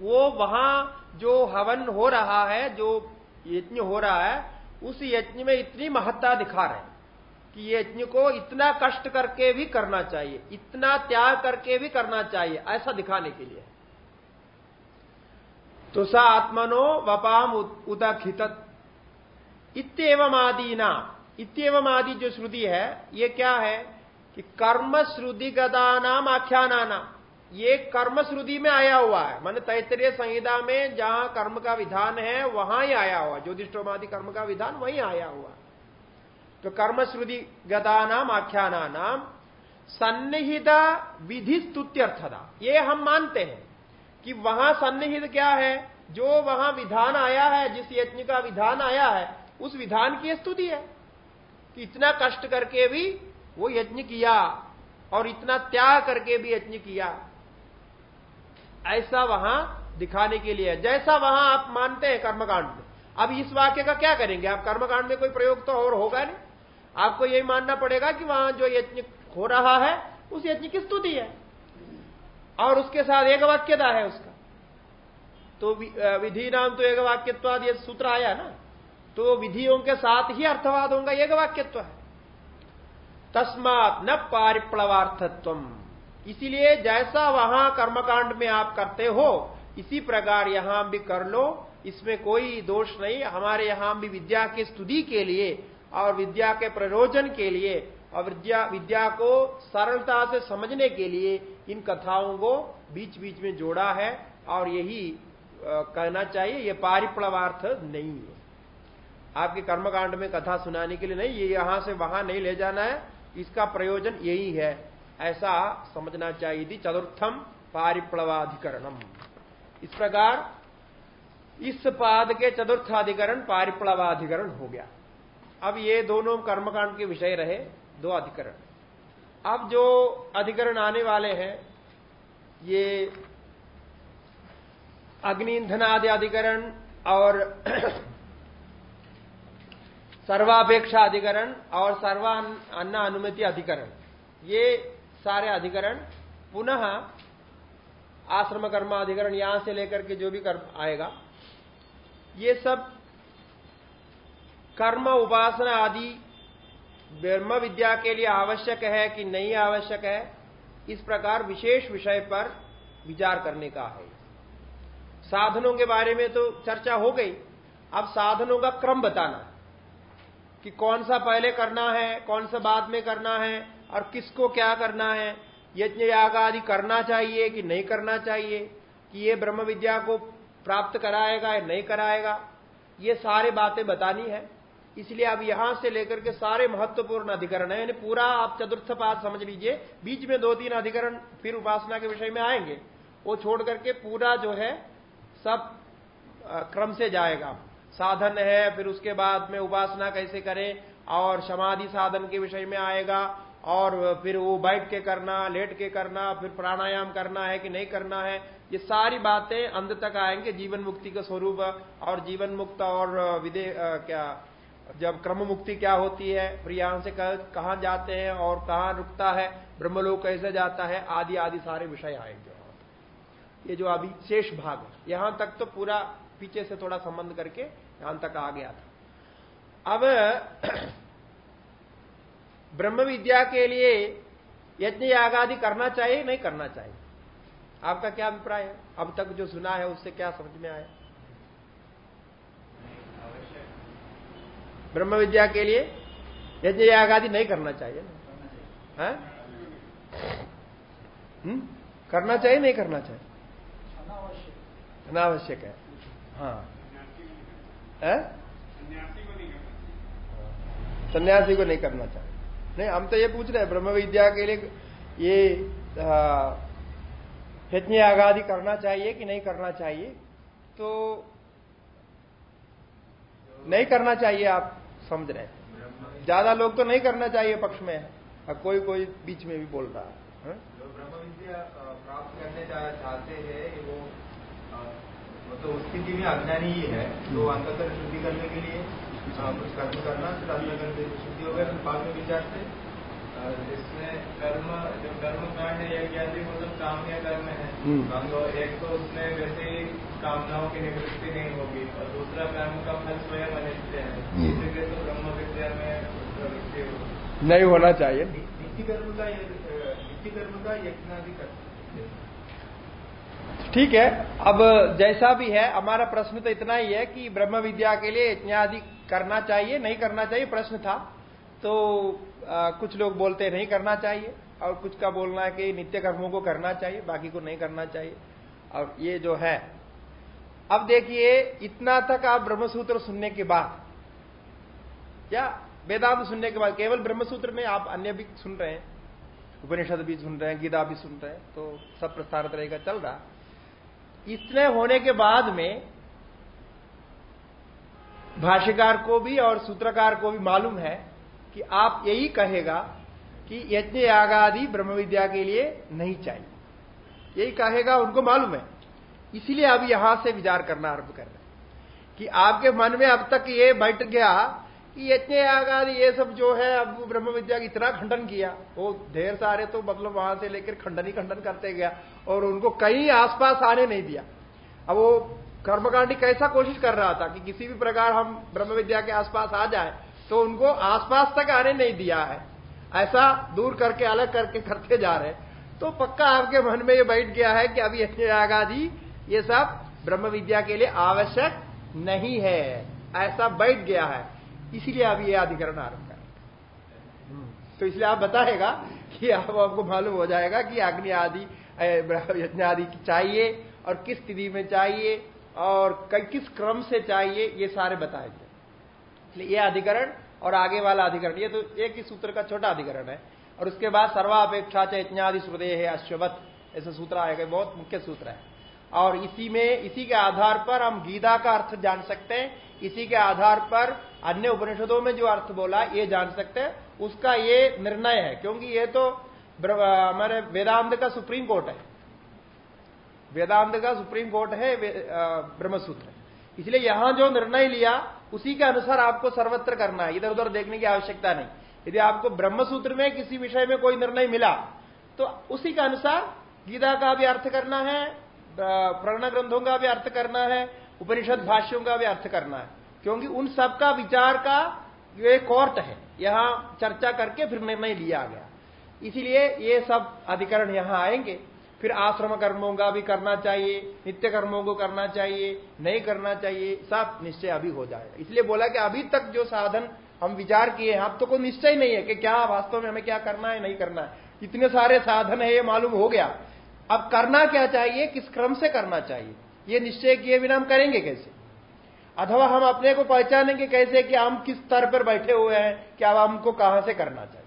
वो वहाँ जो हवन हो रहा है, जो यज्ञ हो रहा है, उस यज्ञ में इतनी महत्ता दिखा रहे हैं कि यज्ञ को इतना कष्ट करके भी करना चाहिए, इतना त्याग करके भी करना चाहिए, ऐसा दिखाने के लिए। तो स आत्मनो वपाम उदखित इतम आदि ना इतम आदि जो श्रुति है, ये क्या है? कि कर्म श्रुति गदा नाम आख्याना ये कर्म श्रुति में आया हुआ है। मान तैतरीय संहिता में जहाँ कर्म का विधान है, वहाँ ही आया हुआ। ज्योतिषोमादि कर्म का विधान वहीं आया हुआ। तो कर्म श्रुति गदा नाम आख्याना नाम सन्निहित विधि स्तुत्यर्थता ये हम मानते हैं कि वहाँ सन्निहित क्या है? जो वहाँ विधान आया है, जिस यज्ञ का विधान आया है, उस विधान की स्तुति है। कि इतना कष्ट करके भी वो यज्ञ किया और इतना त्याग करके भी यज्ञ किया। ऐसा वहाँ दिखाने के लिए, जैसा वहाँ आप मानते हैं कर्मकांड में। अब इस वाक्य का क्या करेंगे? आप कर्मकांड में कोई प्रयोग तो और होगा नहीं। आपको यही मानना पड़ेगा कि वहाँ जो यज्ञ हो रहा है, उस यज्ञ की स्तुति है। और उसके साथ एक वाक्यता है उसका। तो विधि नाम तो एक वाक्यत्वाद ये सूत्र आया ना? तो विधियों के साथ ही अर्थवाद होगा, एक वाक्यत्व है। तस्मात न पारिप्लवार्थत्व इसीलिए जैसा वहाँ कर्मकांड में आप करते हो, इसी प्रकार यहाँ भी कर लो। इसमें कोई दोष नहीं। हमारे यहाँ भी विद्या की स्तुति के लिए और विद्या के प्रयोजन के लिए और विद्या विद्या को सरलता से समझने के लिए इन कथाओं को बीच बीच में जोड़ा है और यही कहना चाहिए, ये पारिप्लवार्थ नहीं है। आपके कर्मकांड में कथा सुनाने के लिए नहीं, ये यहाँ से वहाँ नहीं ले जाना है। इसका प्रयोजन यही है। ऐसा समझना चाहिए थी चतुर्थम पारिप्लवाधिकरणम। इस प्रकार इस पाद के चतुर्थ अधिकरण पारिप्लवाधिकरण हो गया। अब ये दोनों कर्मकांड के विषय रहे, दो अधिकरण। अब जो अधिकरण आने वाले हैं, ये अग्नि ईंधन आदि अधिकरण और सर्वापेक्षा अधिकरण और सर्वा अन्न अनुमति अधिकरण। ये सारे अधिकरण पुनः आश्रम कर्म अधिकरण यहाँ से लेकर के जो भी कर्म आएगा, ये सब कर्म उपासना आदि ब्रह्म विद्या के लिए आवश्यक है कि नहीं आवश्यक है, इस प्रकार विशेष विषय पर विचार करने का है। साधनों के बारे में तो चर्चा हो गई। अब साधनों का क्रम बताना। कि कौन सा पहले करना है, कौन सा बाद में करना है और किसको क्या करना है। यज्ञ याग आदि करना चाहिए कि नहीं करना चाहिए, कि ये ब्रह्म विद्या को प्राप्त कराएगा या नहीं कराएगा, ये सारे बातें बतानी है। इसलिए अब यहाँ से लेकर के सारे महत्वपूर्ण अधिकरण है। यानी पूरा आप चतुर्थ पाद समझ लीजिए, बीच में दो तीन अधिकरण फिर उपासना के विषय में आएँगे। वो छोड़ करके पूरा जो है सब क्रम से जाएगा। साधन है, फिर उसके बाद में उपासना कैसे करें? और समाधि साधन के विषय में आएगा, और फिर वो बैठ के करना, लेट के करना, फिर प्राणायाम करना है कि नहीं करना है, ये सारी बातें अंत तक आएँगे जीवन मुक्ति का स्वरूप। और जीवन मुक्त और विदे क्या, जब क्रम मुक्ति क्या होती है, फिर यहाँ से कहा जाते हैं और कहाँ रुकता है, ब्रह्मलोक कैसे जाता है, आदि आदि सारे विषय आएँगे। ये जो अभी शेष भाग यहाँ तक तो पूरा पीछे से थोड़ा संबंध करके यहाँ तक आ गया था। अब <clears throat> ब्रह्म विद्या के लिए यज्ञ याग करना चाहिए, नहीं करना चाहिए? आपका क्या अभिप्राय है? अब तक जो सुना है, उससे क्या समझ में आया? ब्रह्म विद्या के लिए यज्ञ याग नहीं करना चाहिए। ना है? हम्म? करना चाहिए, नहीं करना चाहिए? अनावश्यक है। हाँ। सन्यासी को नहीं करना चाहिए। नहीं हम तो ये पूछ रहे हैं ब्रह्म विद्या के लिए ये यज्ञ आगादी करना चाहिए कि नहीं करना चाहिए? तो नहीं करना चाहिए आप समझ रहे हैं। ज़्यादा लोग तो नहीं करना चाहिए पक्ष में। है कोई कोई बीच में भी बोल रहा है। ब्रह्म विद्या प्राप्त करने चाहते हैं वो मतलब उस स्थिति में अज्ञानी ही है। तो अंतकर शुद्धि करने के लिए कुछ कर्म करना फिर अंतकर शुद्धि हो गया फिर बाद में विचार से इसमें कर्म जो कर्म कांड है यज्ञ वो सब काम्य कर्म है हम्म। तो एक तो उसमें वैसे ही कामनाओं की निवृत्ति नहीं होगी और दूसरा कर्म का फल स्वयं अनित्य है। हम्म। इसलिए तो ब्रह्म विद्या में प्रवृत्ति हो नहीं होना चाहिए। नित्य कर्म का नित्य कर्म का यज्ञादि कर्म ठीक है? अब जैसा भी है हमारा प्रश्न तो इतना ही है कि ब्रह्म विद्या के लिए यज्ञादि करना चाहिए नहीं करना चाहिए प्रश्न था। तो आ, कुछ लोग बोलते नहीं करना चाहिए और कुछ का बोलना है कि नित्य कर्मों को करना चाहिए बाकी को नहीं करना चाहिए। और ये जो है अब देखिए इतना तक आप ब्रह्मसूत्र सुनने के बाद या वेदांत सुनने के बाद केवल ब्रह्मसूत्र में आप अन्य भी सुन रहे हैं उपनिषद भी सुन रहे हैं गीता भी सुन रहे हैं तो सब प्रसारित रहेगा चल रहा। इतने होने के बाद में भाष्यकार को भी और सूत्रकार को भी मालूम है कि आप यही कहेगा कि यज्ञ यागादि ब्रह्म विद्या के लिए नहीं चाहिए। यही कहेगा, उनको मालूम है। इसीलिए अब यहाँ से विचार करना आरंभ कर रहे हैं कि आपके मन में अब तक ये बैठ गया कि यज्ञ यागादि ये सब जो है, अब ब्रह्म विद्या की इतना खंडन किया। वो ढेर सारे तो मतलब वहाँ से लेकर खंडन ही खंडन करते गया और उनको कहीं आसपास आने नहीं दिया। अब वो कर्मकांडी कैसा कोशिश कर रहा था कि किसी भी प्रकार हम ब्रह्म विद्या के आसपास आ जाए तो उनको आसपास तक आने नहीं दिया है। ऐसा दूर करके, अलग करके करते जा रहे तो पक्का आपके मन में ये बैठ गया है कि अभी यज्ञ यागादि ये सब ब्रह्म विद्या के लिए आवश्यक नहीं है। ऐसा बैठ गया है। इसीलिए आप ये अधिकरण आरंभ करें तो इसलिए आप बताएगा कि आप आपको मालूम हो जाएगा कि अग्नि आदि यज्ञ आदि चाहिए और किस स्थिति में चाहिए और किस क्रम से चाहिए ये सारे बताएँगे। इसलिए ये अधिकरण और आगे वाला अधिकरण ये तो एक ही सूत्र का छोटा अधिकरण है। और उसके बाद सर्वापेक्षा च यज्ञादि श्रुदय है अश्वत ऐसा सूत्र आएगा बहुत मुख्य सूत्र है। और इसी में इसी के आधार पर हम गीता का अर्थ जान सकते हैं इसी के आधार पर अन्य उपनिषदों में जो अर्थ बोला, ये जान सकते हैं। उसका ये निर्णय है, क्योंकि ये तो हमारे वेदांत का सुप्रीम कोर्ट है। वेदांत का सुप्रीम कोर्ट है ब्रह्मसूत्र। इसलिए यहाँ जो निर्णय लिया, उसी के अनुसार आपको सर्वत्र करना है। इधर उधर देखने की आवश्यकता नहीं। यदि आपको ब्रह्मसूत्र में किसी विषय में कोई निर्णय मिला तो उसी के अनुसार गीता का भी अर्थ करना है प्रण ग्रंथों का भी अर्थ करना है उपनिषद भाष्यों का भी अर्थ करना है। क्योंकि उन सबका विचार का ये कोर्ट है, यहाँ चर्चा करके फिर निर्णय लिया गया। इसीलिए ये सब अधिकरण यहाँ आएँगे। फिर आश्रम कर्मों का भी करना चाहिए, नित्य कर्मों को करना चाहिए, नहीं करना चाहिए, सब निश्चय अभी हो जाएगा। इसलिए बोला कि अभी तक जो साधन हम विचार किए हैं, अब तो कोई निश्चय नहीं है कि क्या वास्तव में हमें क्या करना है, नहीं करना है। इतने सारे साधन है, ये मालूम हो गया। अब करना क्या चाहिए, किस क्रम से करना चाहिए? ये निश्चय किए बिना हम करेंगे कैसे? अथवा हम अपने को पहचानेंगे कैसे कि हम किस स्तर पर बैठे हुए हैं, कि अब हमको कहाँ से करना चाहिए?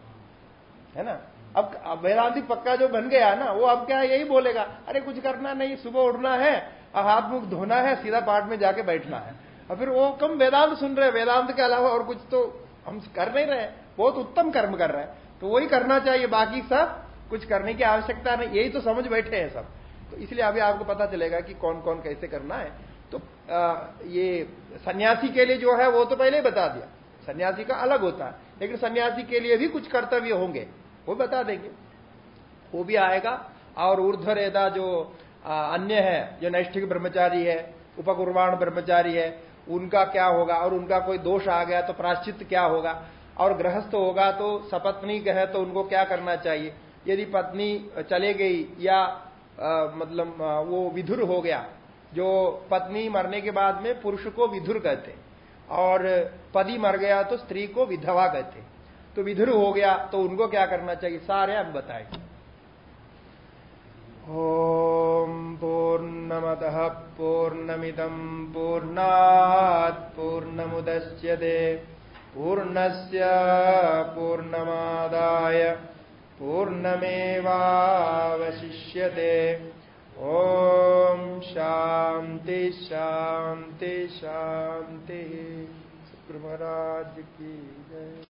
है ना? अब वेदांति पक्का जो बन गया ना, वो अब क्या यही बोलेगा, अरे, कुछ करना नहीं, सुबह उठना है हाथ मुख धोना है, सीधा पाठ में जाके बैठना है। और फिर वो कम वेदांत सुन रहे वेदांत के अलावा और कुछ तो हम कर नहीं रहे बहुत उत्तम कर्म कर रहे हैं। तो वही करना चाहिए, बाकी सब कुछ करने की आवश्यकता नहीं, यही तो समझ बैठे हैं सब। तो इसलिए अभी आपको पता चलेगा कि कौन कौन कैसे करना है। तो आ, ये सन्यासी के लिए जो है वो तो पहले ही बता दिया। सन्यासी का अलग होता है लेकिन सन्यासी के लिए भी कुछ कर्तव्य होंगे वो बता देंगे। वो भी आएगा और ऊर्धरेदा जो अन्य है जो नैष्ठिक ब्रह्मचारी है उपकुर्बाण ब्रह्मचारी है उनका क्या होगा और उनका कोई दोष आ गया तो प्राश्चित क्या होगा? और गृहस्थ होगा तो सपत्नी है तो उनको क्या करना चाहिए? यदि पत्नी चले गई या मतलब वो विधुर हो गया, जो पत्नी मरने के बाद में पुरुष को विधुर कहते और पति मर गया तो स्त्री को विधवा कहते तो विधुर हो गया तो उनको क्या करना चाहिए? सारे अब बताएँगे ओम पूर्णमद पूर्णमिदम पूर्णात पूर्णमुदच्यते पूर्णस्य पूर्णमादाय पूर्णमेवावशिष्यते। ओ शांति शांति शांति शुक्र की जय।